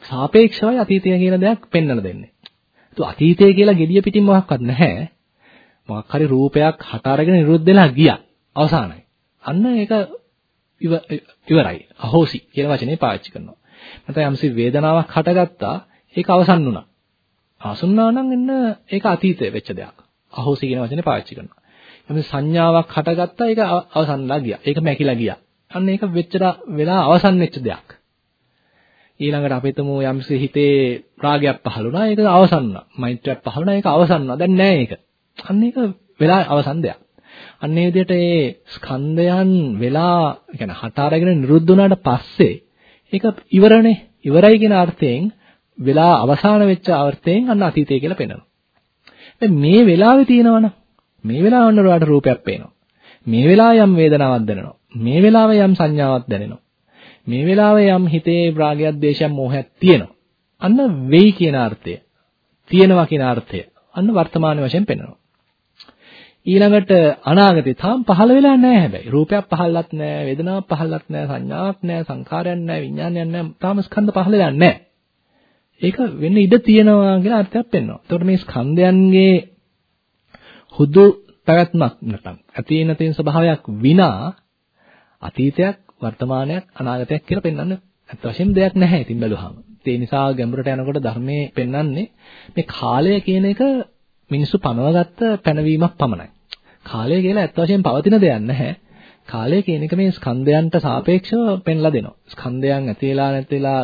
සාපේක්ෂවයි අතීතය කියන දෙයක් පෙන්වලා දෙන්නේ. તો අතීතය කියලා gediya පිටින් මොකක්වත් නැහැ. මොකක් හරි රූපයක් හට අරගෙන නිරුද්ධ වෙලා ගියා. අවසానයි. අන්න ඒක ඉවරයි. අහෝසි කියන වචනේ පාවිච්චි කරනවා. නැත්නම් යම්සි වේදනාවක් හටගත්තා ඒක අවසන් වුණා. ආසුන්නා නම් එන්න ඒක අතීතයේ වෙච්ච දෙයක්. අහෝසි කියන වචනේ පාවිච්චි කරනවා. යම්සි සංඥාවක් හටගත්තා ඒක අවසන්ලා ගියා. ඒක මැකිලා ගියා. අන්න ඒක වෙච්ච වෙලා අවසන් වෙච්ච දෙයක්. ඊළඟට අපි හිතමු යම්සි හිතේ රාගයක් පහළ වුණා ඒක අවසන් වුණා. මෛත්‍රියක් පහළ වුණා ඒක අවසන් වුණා. දැන් නෑ ඒක. අන්න ඒක වෙලා අවසන් දෙයක්. අන්න ඒ විදිහට ඒ ස්කන්ධයන් වෙලා يعني හට අරගෙන නිරුද්ධ වුණාට පස්සේ ඒක ඉවරනේ. ඉවරයි කියන අර්ථයෙන් වෙලා අවසාන වෙච්ච අර්ථයෙන් අන්න අතීතය කියලා පෙන්වනවා. දැන් මේ වෙලාවේ තියෙනවනම් මේ වෙලාවන්න ඔයාලට රූපයක් පේනවා. මේ වෙලාවේ යම් වේදනාවක් දැනෙනවා. මේ වෙලාවේ යම් සංඥාවක් දැනෙනවා. මේ වෙලාවේ යම් හිතේ රාගයක්, දේශයක්, මෝහයක් තියෙනවා. අන්න වෙයි කියන අර්ථය. තියෙනවා කියන අර්ථය. අන්න වර්තමාන වශයෙන් පෙන්වනවා. ඊළඟට අනාගතේ තාම පහළ වෙලා නැහැ හැබැයි. රූපයක් පහළලත් නැහැ, වේදනාවක් පහළලත් නැහැ, සංඥාවක් නැහැ, සංකාරයක් නැහැ, විඥානයක් නැහැ. තාම ස්කන්ධ පහළ වෙලා නැහැ. ඒක වෙන්න ඉඩ තියෙනවා කියලා අර්ථයක් පෙන්වනවා. එතකොට මේ ස්කන්ධයන්ගේ හුදු පැවැත්මක් නැත්නම් ඇති නැතින ස්වභාවයක් විනා අතීතයක් වර්තමානයක් අනාගතයක් කියලා පෙන්වන්න ඇත්ත වශයෙන්ම දෙයක් නැහැ ඉතින් බැලුවාම. ඒ නිසා ගැඹුරට යනකොට ධර්මයේ පෙන්වන්නේ මේ කාලය කියන එක මිනිස්සු පනවගත්ත පැනවීමක් පමණයි. කාලය කියලා ඇත්ත වශයෙන්ම පවතින දෙයක් නැහැ. කාලය කියන එක මේ ස්කන්ධයන්ට සාපේක්ෂව පෙන්ලා දෙනවා. ස්කන්ධයන් ඇතිලා නැතිලා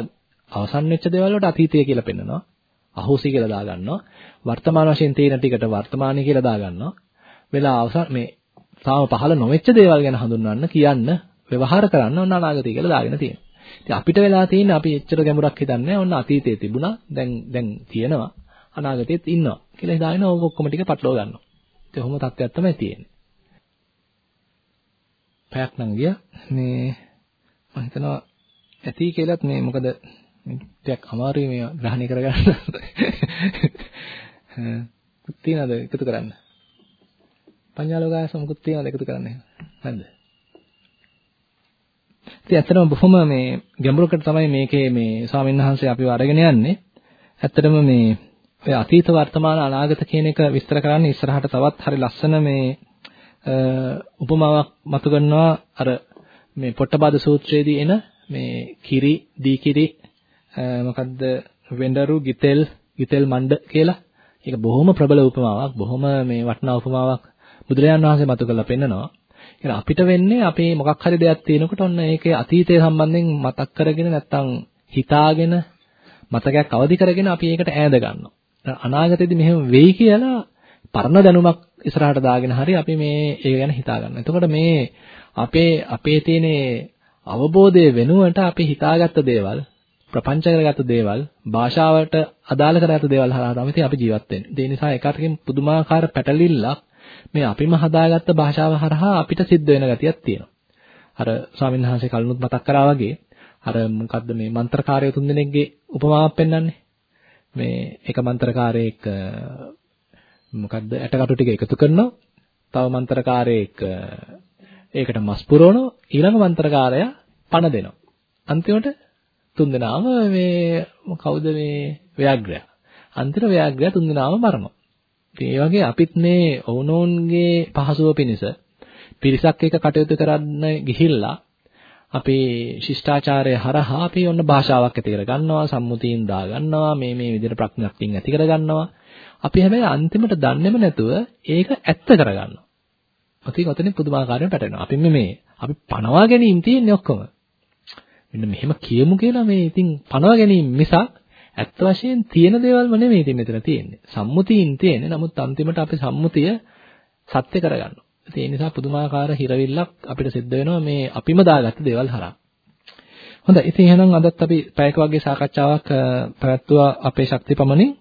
අවසන් වෙච්ච දේවල් වලට අතීතය කියලා පෙන්නනවා. අහෝසි කියලා දාගන්නවා. වර්තමාන වශයෙන් තියෙන ටිකට වර්තමානයි කියලා දාගන්නවා. වෙලා අවසන් මේ තාම පහළ නොවෙච්ච දේවල් ගැන හඳුන්වන්න කියන්න ව්‍යවහාර කරන්න ඔන්න අනාගතය කියලා දාගෙන තියෙනවා. ඉතින් අපිට වෙලා තියෙන්නේ අපි එච්චර ගැඹුරක් හිතන්නේ ඔන්න අතීතයේ තිබුණා දැන් දැන් තියෙනවා අනාගතයේත් ඉන්නවා කියලා හිතාගෙන ඕක ඔක්කොම ටික පටලවා ගන්නවා. ඉතින් ඔහොම තත්ත්වයක් තමයි තියෙන්නේ. පැයක් නම් ගියා. මේ මම හිතනවා ඇති කියලාත් මේ මොකද ටිකක් අමාරුයි මේ ග්‍රහණය කරගන්න. තියනද එකතු කරන්න? පඤ්ඤාලෝකායස මොකුත් තියනද එකතු කරන්න? නැද්ද? ඉතින් ඇත්තටම බොහොම මේ ගැඹුරකට තමයි මේකේ මේ ස්වාමීන් වහන්සේ අපිව අරගෙන යන්නේ. ඇත්තටම මේ ඔය අතීත වර්තමාන අනාගත කියන එක විස්තර කරන්න ඉස්සරහට තවත් හරි ලස්සන මේ උපමාවක් මතු කරනවා අර මේ පොට්ටපාද සූත්‍රයේදී එන මේ කිරි දී කිරි මොකද්ද වෙඬරු ගිතෙල් ගිතෙල් මණ්ඩ කියලා. ඒක බොහොම ප්‍රබල උපමාවක් බොහොම මේ වටිනා උපමාවක් බුදුරජාණන් වහන්සේ මතු කරලා පෙන්නනවා. ඒක අපිට වෙන්නේ අපේ මොකක් හරි දෙයක් තියෙනකොට ඔන්න ඒකේ අතීතය සම්බන්ධයෙන් මතක් කරගෙන නැත්තම් හිතාගෙන මතකයක් අවදි කරගෙන අපි ඒකට ඈඳ ගන්නවා. අනාගතයේදී මෙහෙම වෙයි කියලා පරණ දැනුමක් ඉස්සරහට දාගෙන හරි අපි මේ ඒක ගැන හිතා ගන්නවා. එතකොට මේ අපේ අපේ තියෙන අවබෝධය වෙනුවට අපි හිතාගත්ත දේවල් ප්‍රපංච කරගත්ත දේවල් භාෂාවට අදාළ කරගත්ත දේවල් හරහා තමයි අපි ජීවත් වෙන්නේ. ඒ නිසා එකwidehatකින් පුදුමාකාර පැටලිල්ලක් මේ අපිම හදාගත්ත භාෂාව හරහා අපිට සිද්ධ වෙන ගතියක් තියෙනවා. අර ස්වාමීන් වහන්සේ කලිනුත් මතක් කරා වගේ අර මොකද්ද මේ මන්ත්‍රකාරය තුන් දෙනෙක්ගේ උපමාවක් පෙන්වන්නේ. මේ එක මන්ත්‍රකාරයෙක් මොකද්ද ඇටකටු ටික එකතු කරනවා. තව මන්ත්‍රකාරයෙක් ඒකට මස් පුරවනවා. ඊළඟ මන්ත්‍රකාරයා පණ දෙනවා. අන්තිමට තුන් දෙනාම මේ කවුද මේ ව්‍යාග්‍රය. අන්තිම ව්‍යාග්‍රය තුන් දෙනාම මරනවා. ඉතින් ඒ වගේ අපිත් මේ ඔවුනෝන්ගේ පහසුව පිණිස පිරිසක් එක්ක කටයුතු කරන්න ගිහිල්ලා අපේ ශිෂ්ටාචාරය හරහා අපි ඔන්න භාෂාවක් ඇති කර ගන්නවා සම්මුතියින් දා ගන්නවා මේ මේ විදිහට ප්‍රඥප්තියෙන් ඇති කර ගන්නවා අපි හැබැයි අන්තිමට දන්නේම නැතුව ඒක ඇත්ත කර ගන්නවා. ඔතින් ඔතනින් පුදුමාකාරයෙන් පැටලෙනවා. අපි මේ අපි පනවා ගැනීම තියෙන්නේ ඔක්කොම. මෙන්න මෙහෙම කියමු කියලා මේ ඉතින් පනවා ගැනීම මිසක් ඇත්ත වශයෙන් තියෙන දේවල්ම නෙමෙයි ඉතින් මෙතන තියෙන්නේ. සම්මුතියින් තියෙන්නේ. නමුත් අන්තිමට අපි සම්මුතිය සත්‍ය කරගන්නවා. ඒ නිසා පුදුමාකාර හිරවිල්ලක් අපිට සිද්ධ වෙනවා මේ අපිම දාගත්ත දේවල් හරහා. හොඳයි. ඉතින් එහෙනම් අදත් අපි පැයක වගේ සාකච්ඡාවක් පැවැත්වුවා අපේ ශක්ති පමණින්.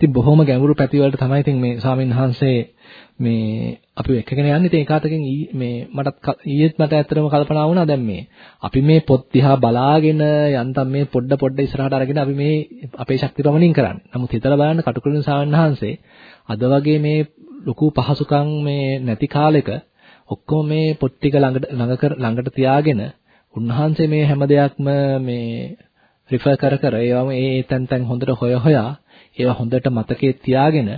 ඉතින් බොහොම ගැඹුරු පැතිවලට තමයි ඉතින් මේ ස්වාමීන් වහන්සේ මේ අපි එක්කගෙන යන්නේ ඉතින් ඒකාතකින් මේ මටත් ඊයේත් මට ඇත්තටම කල්පනා වුණා දැන් මේ අපි මේ පොත් දිහා බලාගෙන යන්තම් මේ පොඩ පොඩ ඉස්සරහට අරගෙන අපි මේ අපේ ශක්ති ප්‍රමණින් කරන්නේ. නමුත් හිතලා බලන්න කටුකුරුන් සාවන්හන්සේ අද වගේ මේ ලොකු පහසුකම් මේ නැති කාලෙක ඔක්කොම මේ පොත් ටික ළඟට ළඟට තියාගෙන උන්වහන්සේ මේ හැම දෙයක්ම මේ රිෆර් කර කර ඒවම ඒ තැන් තැන් හොඳට හොය හොයා ඒවා හොඳට මතකයේ තියාගෙන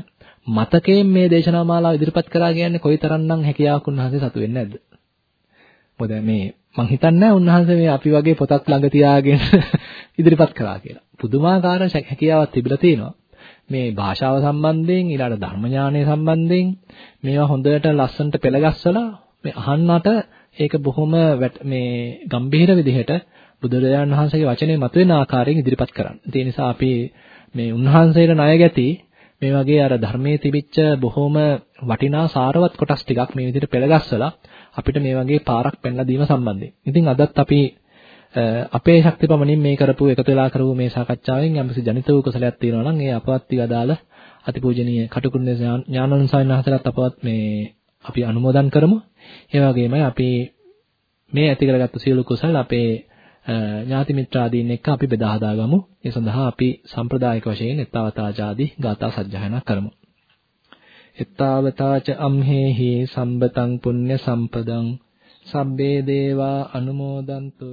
මතකයෙන් මේ දේශනා මාලාව ඉදිරිපත් කරා කියන්නේ කොයිතරම්නම් හැකියාවක් උන්වහන්සේ සතු වෙන්නේ නැද්ද? මොකද මේ මං හිතන්නේ උන්වහන්සේ මේ අපි වගේ පොතක් ළඟ තියාගෙන ඉදිරිපත් කරා කියලා. පුදුමාකාර හැකියාවක් තිබිලා තියෙනවා. මේ භාෂාව සම්බන්ධයෙන් ඊළඟ ධර්ම ඥානය සම්බන්ධයෙන් මේවා හොඳට ලස්සනට පෙළගස්සලා මේ අහන්නට ඒක බොහොම මේ ගම්භීර විදිහට බුදුරජාණන් වහන්සේගේ වචනේ මතුවෙන ආකාරයෙන් ඉදිරිපත් කරන්න. ඒ නිසා අපි මේ උන්වහන්සේට ණය ගැති මේ වගේ අර ධර්මයේ තිබිච්ච බොහොම වටිනා සාරවත් කොටස් ටිකක් මේ විදිහට පෙළගස්සලා අපිට මේ වගේ පාරක් පෙන්ලා දීම සම්බන්ධයෙන්. ඉතින් අදත් අපි අපේ ශක්ති පමණින් මේ කරපු එකතු වෙලා කරපු මේ සාකච්ඡාවෙන් යම්කිසි ජනිත වූ කුසලයක් තියෙනවා නම් ඒ අපවත් විගදාල අතිපූජනීය කටුකුරුනේ ඥානන් සායනහතරත් අපවත් මේ අපි අනුමෝදන් කරමු. ඒ වගේමයි අපි මේ ඇති කරගත්තු සියලු කුසල අපේ ඥාති මිත්‍රාදීන් එක්ක අපි බෙදා හදාගමු. ඒ සඳහා අපි සම්ප්‍රදායික වශයෙන් එත්තාවතාජාදී ගාථා සජ්ජායනා කරමු. එත්තාවතාච අම්හෙහි සම්බතං පුඤ්ඤ සම්පදං සබ්බේ දේවා අනුමෝදන්තු